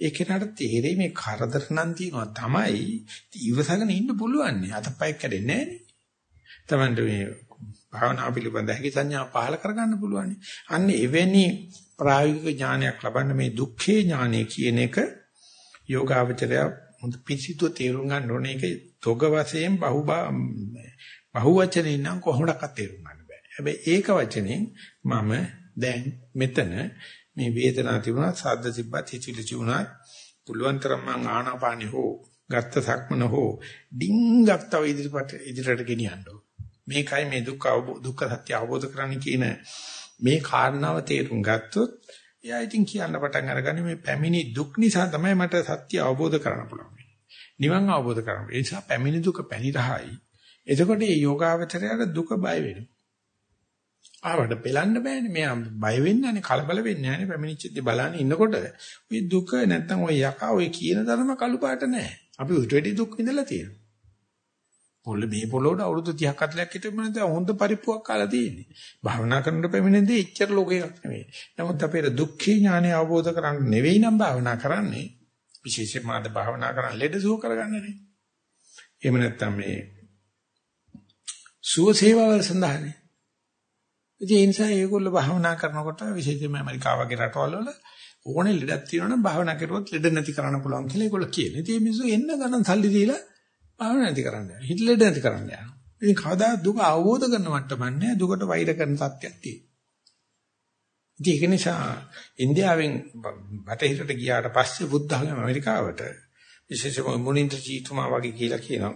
ඒ කෙනාට තේරෙයි මේ කරදර නම් තියෙනවා තමයි. ඉවසගෙන ඉන්න පුළුවන් නේ. අතපය කැඩෙන්නේ නැහැ තමන්ට මේ භාවනා පිළිබඳ හැකි සංඥා පහල කරගන්න පුළුවන් අන්න එවැනි ප්‍රායෝගික ඥානයක් ලබන්න මේ දුක්ඛේ ඥානය කියන එක යෝගාවචරය මුද පිසිතුව තේරුම් ගන්න ඕනේ. ඒක තොග වශයෙන් බහු බහු වචනේ නම් කොහොමඩක්වත් තේරුම් ගන්න බෑ හැබැයි ඒක වචනෙන් මම දැන් මෙතන මේ වේදනාව තිබුණා සද්ද තිබ්බත් හිතිලි තිබුණා පුළුවන් තරම් මං ආනාපානෙ හෝ ගත්ත සක්මන හෝ ඩිංගක් තව ඉදිරියට ඉදිරියට ගෙනියන්න මේකයි මේ දුක් දුක්ඛ සත්‍ය අවබෝධ කරගන්න කියන මේ කාරණාව තේරුම් ගත්තොත් එයා ඉතින් කියන්න පටන් අරගන්නේ මේ පැමිණි දුක් නිසා තමයි මට සත්‍ය අවබෝධ කරගන්න පුළුවන්. නිවන් අවබෝධ කරගන්න. ඒ නිසා පැමිණි දුක පැනිරහයි. එතකොට මේ යෝගාවචරයට දුක බය වෙනවා. ආවට පෙලන්න බෑනේ. මෙයා බය වෙන්නේ නැනේ, කලබල වෙන්නේ නැනේ. පැමිණිච්චදී බලන්න ඉන්නකොට ওই දුක නැත්තම් ওই යකා ওই කියන තරම කළු පාට නැහැ. අපි උට වැඩි දුක් විඳලා තියෙනවා. පොළ මේ පොළොවට අවුරුදු 30ක් 40ක් හිටපු නැත්නම් හොඳ පරිප්පුවක් කාලා තියෙන්නේ. භාවනා කරනකොට පැමිණෙන්නේ එච්චර ලෝකයක් නෙවෙයි. නමුත් අපේ දුක්ඛේ ඥානය අවබෝධ කරගන්න නෙවෙයි නම් භාවනා කරන්නේ. විශේෂයෙන්ම ආද භාවනා කරන් ලෙඩ සුව කරගන්නනේ. එහෙම නැත්නම් මේ සුව සේවාවල් සඳහානේ. ඒ නිසා ඒගොල්ලෝ භාවනා කරනකොට විශේෂයෙන්ම ඇමරිකාව වගේ රටවල් වල ඕනේ ලෙඩක් තියෙනවා නම් භාවනා කරුවොත් ලෙඩ නැති කරන්න පුළුවන් කියලා ඒගොල්ලෝ කියනවා. ඉතින් මේ මිනිස්සු එන්න ගණන් සල්ලි දීලා භාවනා නැති කරන්න යනවා. හිටලෙඩ නැති කරන්න යනවා. ඉතින් කවදා දුක අවබෝධ කරන මට්ටමක් නෑ දුකට වෛර කරන තත්ත්වයක් තියෙනවා. ඒක නිසා ඉන්දියාවෙන් බටහිරට ගියාට පස්සේ බුද්ධ ධර්ම ඇමරිකාවට විශේෂයෙන්ම මුනින්ද්‍ර ජීතුමා වගේ කියලා කියනවා.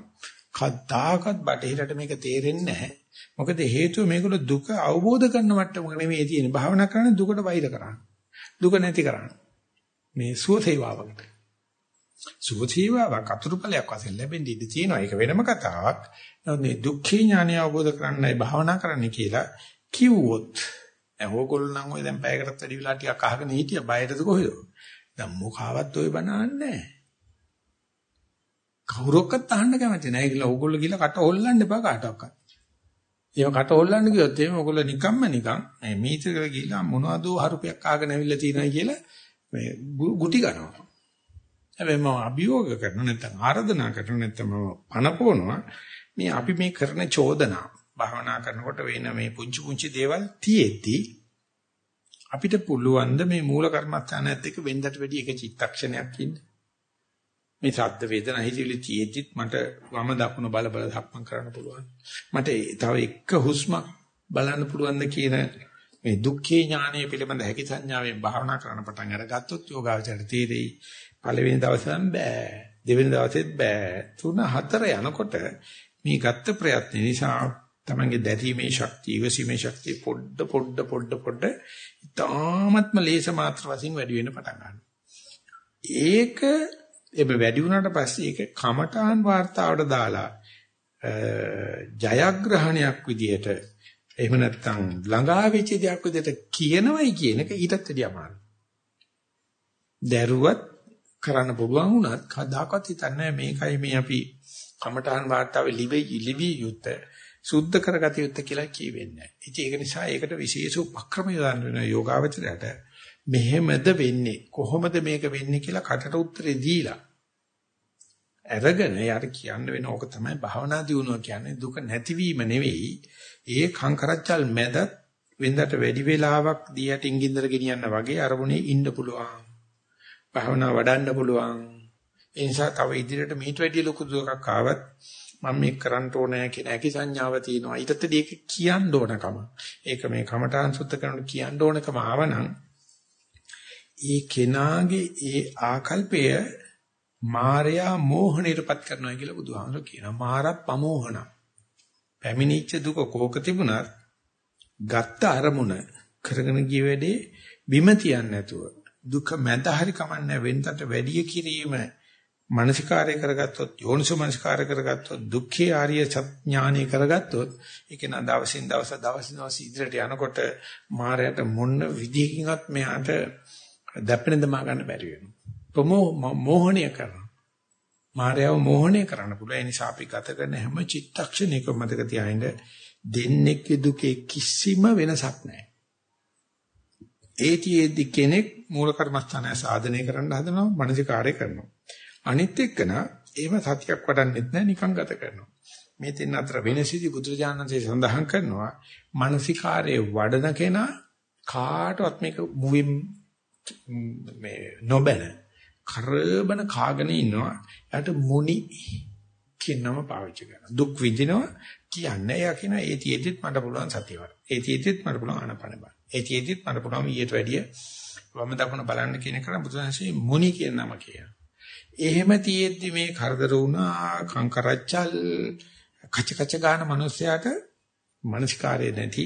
කද්දාකත් බටහිරට මේක තේරෙන්නේ නැහැ. මොකද හේතුව මේගොල්ලෝ දුක අවබෝධ කරන මට්ටමක නෙමෙයි තියෙන්නේ. භාවනා කරන්නේ දුකට වෛර කරන්න. දුක නැති කරන්න. මේ සුව සේවාවකට. සුව සේවාවක් අතුරුඵලයක් වශයෙන් ලැබෙන්න ඉඩ තියෙනවා. ඒක වෙනම කතාවක්. නමුත් මේ දුක්ඛේ ඥානය අවබෝධ කරන්නයි භාවනා කරන්න කියලා කිව්වොත් දැන් ඕගොල්ලෝ නම් ඔය දැන් පැයකටත් වැඩි වෙලා ටිකක් අහගෙන හිටියා බයටද කොහෙද? දැන් මොකාවත් ඔය බණ අහන්නේ නැහැ. කවුරක්වත් අහන්න කැමති නැහැ. ඒගොල්ලෝ ඕගොල්ලෝ ගිහලා කට හොල්ලන්න එපා කාටවත්. ඒව කට හොල්ලන්න ගියොත් එහෙම ඕගොල්ලෝ නිකම්ම නිකන් මේ මීටරේ ගිහලා මොනවද හරුපයක් ආගෙන ඇවිල්ලා තියෙනවා කියලා මේ ගුටි ගන්නවා. හැබැයි මම අභියෝග කරන නැත්නම් ආරාධනා කරන නැත්නම් පනපවනවා මේ අපි මේ කරන චෝදනා භාවනා කරනකොට වෙන මේ පුංචි පුංචි දේවල් තියෙද්දි අපිට පුළුවන් ද මේ මූල කර්මස්ථානයත් එක්ක වෙනදට වැඩි එක චිත්තක්ෂණයක් ඉන්න. මේ ශබ්ද වේදනා හිතිවිලි තියෙද්දිත් මට වම දකුණ බල බල ධක්මන් කරන්න පුළුවන්. මට තව එක හුස්මක් බලන්න පුළුවන් ද කියන මේ දුක්ඛේ ඥානය පිළිබඳ හැකි සංඥාවෙන් භාවනා කරන්න පටන් අරගත්තොත් යෝගාවචරයට තීරෙයි. පළවෙනි දවසෙන් බෑ. දෙවෙනි දවසෙත් බෑ. තුන හතර යනකොට මේ ගත්ත ප්‍රයත්න නිසා තමන්ගේ දැරීමේ ශක්තිය, ඉවසීමේ ශක්තිය පොඩ පොඩ පොඩ පොඩ ඉතාමත්ම ලේස මාත්‍ර වශයෙන් වැඩි වෙන්න පටන් ගන්නවා. ඒක එබ වැඩි වුණාට පස්සේ ඒක කමඨාන් වார்த்தාවට දාලා ජයග්‍රහණයක් විදියට එහෙම නැත්නම් ළඟා වෙච්ච දෙයක් විදියට කියනවයි කියන එක ඊටත් වැඩිය අමාරුයි. දැරුවත් කරන්න පුළුවන් වුණත් කදාකත් හිතන්නේ මේකයි මේ අපි කමඨාන් වාර්තාවේ ලිවි ලිවි යුත්තේ සුද්ධ කරගatiya යුත්තේ කියලා කියවෙන්නේ නැහැ. ඉතින් ඒක නිසා ඒකට විශේෂ උපක්‍රම යොදන්න වෙන යෝගාවචරයට. මෙහෙමද වෙන්නේ? කොහොමද මේක වෙන්නේ කියලා කටට උත්තරේ දීලා. අරගෙන යාට කියන්න වෙන ඕක තමයි භවනා දියුණුව කියන්නේ. දුක නැතිවීම නෙවෙයි. ඒ කංකරච්චල් මැදත් වෙනදට වැඩි වෙලාවක් දියට ඉංගින්දර ගෙනියන්න වගේ අරමුණේ ඉන්න පුළුවන්. භවනා වඩන්න පුළුවන්. ඒ නිසා තව ඉදිරියට මීට වැඩි ලොකු දුකක් ආවත් මම මේක කරන්න ඕනේ කියන ඇකි සංඥාව තියෙනවා ඊටත් ඒක කියන්න ඕනකම ඒක මේ කමඨාන් සුද්ධ කරනකොට කියන්න ඕනකම ආවනම් ඒ කෙනාගේ ඒ ආකල්පය මායя මෝහණයටපත් කරනවා කියලා බුදුහාමර කියනවා. මාරප් පමෝහණ. පැමිණිච්ච දුක කෝක තිබුණත් ගත්ත අරමුණ කරගෙන ගිය වැඩේ බිම තියන්නේ නැතුව දුක මැද හරි කමන්නේ වෙනතට වැඩි කිරීම මානසිකාරය කරගත්තොත් යෝනිසෝ මානසිකාරය කරගත්තොත් දුක්ඛේ ආර්ය ඥානය කරගත්තොත් ඒක නා දවසින් දවස දවසින් දවස ඉදිරියට යනකොට මායයට මොන විදිහකින්වත් මෙයාට දැපෙන දමා ගන්න බැරි වෙනවා. ප්‍රමෝ මෝහණය කරනවා. මායාව මෝහණය කරන්න පුළුවන්. ඒ නිසා අපි ගත කරන හැම චිත්තක්ෂණයකම මතක තියාගන්න දෙන්නේක දුකේ කිසිම වෙනසක් නැහැ. ඒතියෙදි කෙනෙක් මූල කර්මස්ථානය සාධනය කරන්න හදනවා, මනසිකාරය කරනවා. අනිත් එක්කන එහෙම සතියක් වඩන්නෙත් නැහැ නිකන් ගත කරනවා. මේ දෙන්න අතර වෙනසෙදි බුදුරජාණන්සේ සඳහන් කරනවා මානසිකාරයේ වඩන කෙනා කාටවත් මේක මුවින් මේ නොබැන කරබන කාගෙන ඉන්නවා. එයාට මුනි කියන නම පාවිච්චි කරනවා. දුක් විඳිනවා කියන්නේ එයා කියන ඒ තියෙද්දිත් මට පුළුවන් සතිය වඩ. ඒ තියෙද්දිත් මට පුළුවන් ආනපන බල. ඒ තියෙද්දිත් මට පුළුවන් ඊට වැඩිය වම දකුණ බලන්න කියන එක බුදුහන්සේ මුනි කියන නම කියනවා. එහෙම තියෙද්දි මේ කරදර වුණා කංකරච්චල් කච කච ගන්න මිනිස්සයාට මනස්කාරය නැති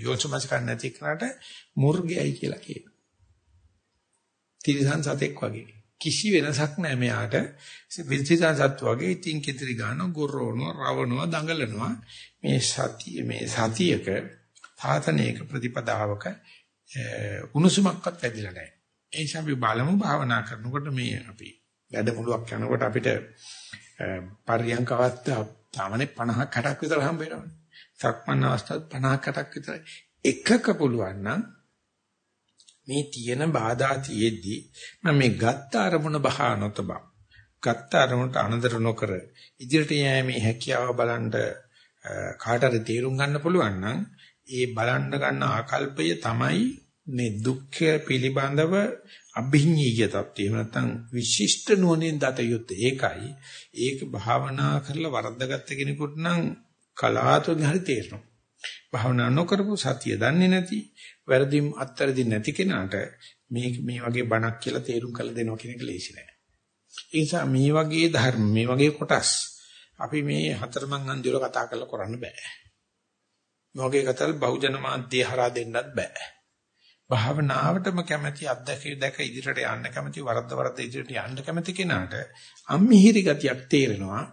යෝන්සමස්කාර නැති කරාට මුර්ගයයි කියලා කියනවා. තිරිසන් සතෙක් වගේ. කිසි වෙනසක් නැහැ මෙයාට. තිරිසන් සත් වගේ ඉතින් කෙතරි ගන්න ගොරවනවා, රවනවා, දඟලනවා. මේ සතිය මේ සතියක තාතනයක ප්‍රතිපදාවක උණුසුමක්වත් වැඩිලා නැහැ. ඒ නිසා අපි බලමු භාවනා කරනකොට මේ අපි වැඩමුළුවක් යනකොට අපිට පරියංක අවස්ථා තාමනේ 50ක් 60ක් විතර හම්බ වෙනවනේ. සක්මන් අවස්ථාවත් 50ක් 60ක් විතර එකක පුළුවන් නම් මේ තියෙන බාධා තියෙද්දි මම මේ ගත්ත අරමුණ බහා නොතබ ගත්ත අරමුණට අනදර නොකර ඉදිරියට යෑමේ හැකියාව බලන්න කාටද තේරුම් ගන්න පුළුවන් නම් ඒ බලන්න ගන්න ආකල්පය තමයි මේ දුක්ඛ පිළිබඳව අභිඤ්ඤීය தත්ත්වය. එහෙම නැත්නම් විශිෂ්ට නුවණින් දත යුත්තේ ඒකයි. ඒක භාවනා කරලා වරද්දාගත්ත කෙනෙකුට නම් කලාතුරකින් හරි තේරෙනවා. භාවනා නොකරපු සතිය දන්නේ නැති වැරදිම් අත්තරදි නැති කෙනාට මේ මේ වගේ බණක් කියලා තේරුම් කරලා දෙනවා කියන එක ලේසි නෑ. ඒ නිසා මේ වගේ ධර්ම මේ වගේ කොටස් අපි මේ හතරමං අන්දිවල කතා කරලා කරන්න බෑ. මේ වගේ කතල් බහුජන මාධ්‍ය හරහා දෙන්නත් බෑ. භාවනාවටම කැමැති අත්දැකී දැක ඉදිරියට යන්න කැමැති වරද්ද වරද්ද ඉදිරියට යන්න කැමැති කෙනාට අම්මිහිරි ගතියක් තේරෙනවා.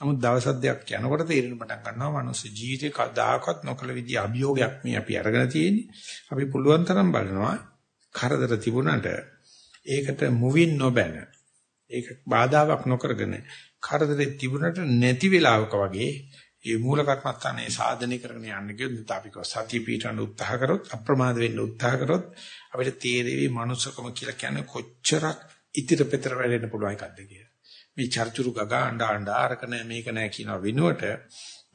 නමුත් දවස් දෙකක් යනකොට තේරෙන පටන් ගන්නවා මනුස්ස ජීවිතේ කදාකත් නොකල විදිහ අභියෝගයක් මේ අපි අරගෙන තියෙන්නේ. අපි පුළුවන් තරම් බලනවා කරදර තිබුණාට ඒකට මුවින් නොබැන ඒක බාධාවක් නොකරගෙන කරදරේ තිබුණට නැති වෙලාවක වගේ මේ මූල කර්මස්ථානයේ සාධනය කරගෙන යන්න කියොත් අපි කව සතිය පිටවන්න උත්සාහ කරොත් අප්‍රමාද වෙන්න උත්සාහ කරොත් අපිට තේරෙවි මනුස්සකම කියලා කියන්නේ කොච්චරක් ඉතිර පෙතර වැඩෙන්න පුළුවන් එකක්ද කියලා. මේ චර්චුරු ගගා අඬ අඬ අරක නැහැ මේක නැහැ කියන වෙනුවට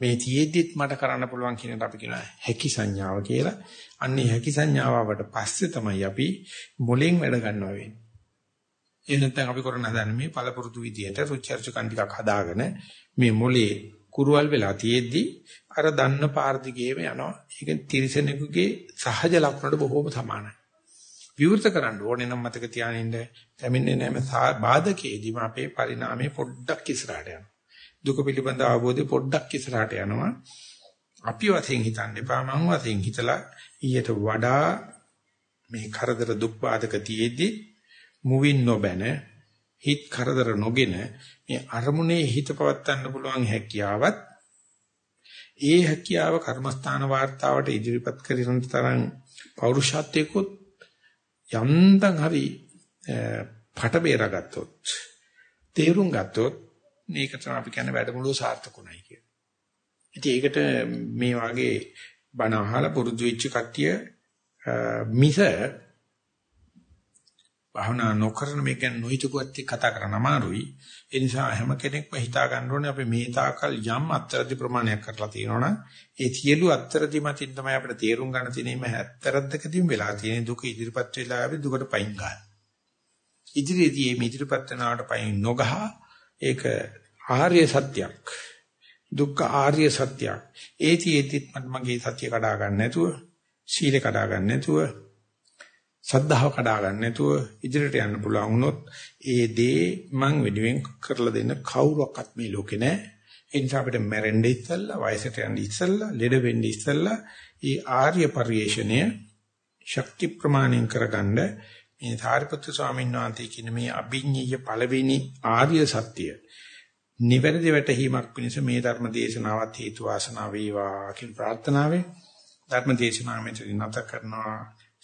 මේ තියේද්දිත් මට කරන්න පුළුවන් කියන එක අපි කියනවා හැකි සංඥාව කියලා. අන්නේ හැකි සංඥාවට පස්සේ තමයි අපි මොලෙන් වැඩ ගන්නවා වෙන්නේ. ඒ නැත්නම් අපි කරන හදන්නේ මේ පළපුරුදු විදියට රුචර්චු කන් ටිකක් හදාගෙන මේ මොලේ කුරුවල් වෙලා තියෙද්දි අර දන්න පාර දිගේම යනවා. ඒක තිරිසනෙකුගේ සහජ ලක්ෂණයට බොහෝම සමානයි. විවෘත කරන්න ඕනේ නම් මතක තියානින්න කැමින්නේ නැම බාධකයේදීම අපේ පරිණාමය පොඩ්ඩක් ඉස්සරහට යනවා. දුක පිළිබඳ අවබෝධය පොඩ්ඩක් ඉස්සරහට යනවා. අපි වශයෙන් හිතන්න එපා මං වශයෙන් හිතලා ඊට වඩා මේ කරදර දුක් බාධක තියේදී මුවින් නොබැන හිත කරදර නොගෙන මේ අරමුණේ හිත පවත්වන්න පුළුවන් හැකියාවත් ඒ හැකියාව කර්මස්ථාන වාර්තාවට ඉදිරිපත් කරන තරම් පෞරුෂත්වයකොත් යන්තම් හරි පට බේරගත්තොත් තේරුම් ගත්තොත් මේක තමයි අපි කියන්නේ වැඩමුළුව සාර්ථකුණයි කියන්නේ. ඉතින් ඒකට මේ වගේ බණ අහලා පුරුදු වෙච්ච කට්ටිය මිස භවනා නොකරන මේක නොහිතකුවත් කතා කරන්න අමාරුයි. ඒ නිසා හැම කෙනෙක්ම හිතා ගන්න ඕනේ අපි මේ තාකල් යම් අත්තරදි ප්‍රමාණයක් කරලා තියෙනවනම් ඒ සියලු අත්තරදි මතින් තමයි අපිට තේරුම් ගන්න තියෙන්නේ මේ ඇත්තරද්දකදීම වෙලා තියෙන දුක ඉදිරිපත් වෙලා අපි දුකට පයින් ගන්න. ඉදිරියේදී මේ ඉදිරිපත් වෙනාට පයින් නොගහ ඒක ආර්ය සත්‍යයක්. දුක්ඛ ආර්ය සත්‍යයක්. ඒති ඒතිත් මගේ සත්‍ය කඩා ගන්න නැතුව, සීල කඩා ගන්න නැතුව සද්ධාව කඩා ගන්න නැතුව ඉදිරියට යන්න පුළුවන් වුණොත් ඒ දේ මං වෙනුවෙන් කරලා දෙන්න කවුරක්වත් මේ ලෝකේ නැහැ. ඒ නිසා අපිට මැරෙන්න ඉස්සෙල්ලා වයසට යන්න ඉස්සෙල්ලා ලෙඩ වෙන්න ඉස්සෙල්ලා ඒ ආර්ය පරිශ්‍රණය ශක්ති ප්‍රමාණයෙන් කරගන්න මේ සාරිපුත්‍ර ස්වාමීන් වහන්සේ කියන මේ අභිඤ්ඤය පළවෙනි ආර්ය සත්‍ය නිවැරදි වැටහීමක් පිණිස මේ ධර්ම දේශනාවත් හේතු වාසනා වේවා කියන ප්‍රාර්ථනාවෙන් ධර්ම දේශනාව මෙතන නැත කරනවා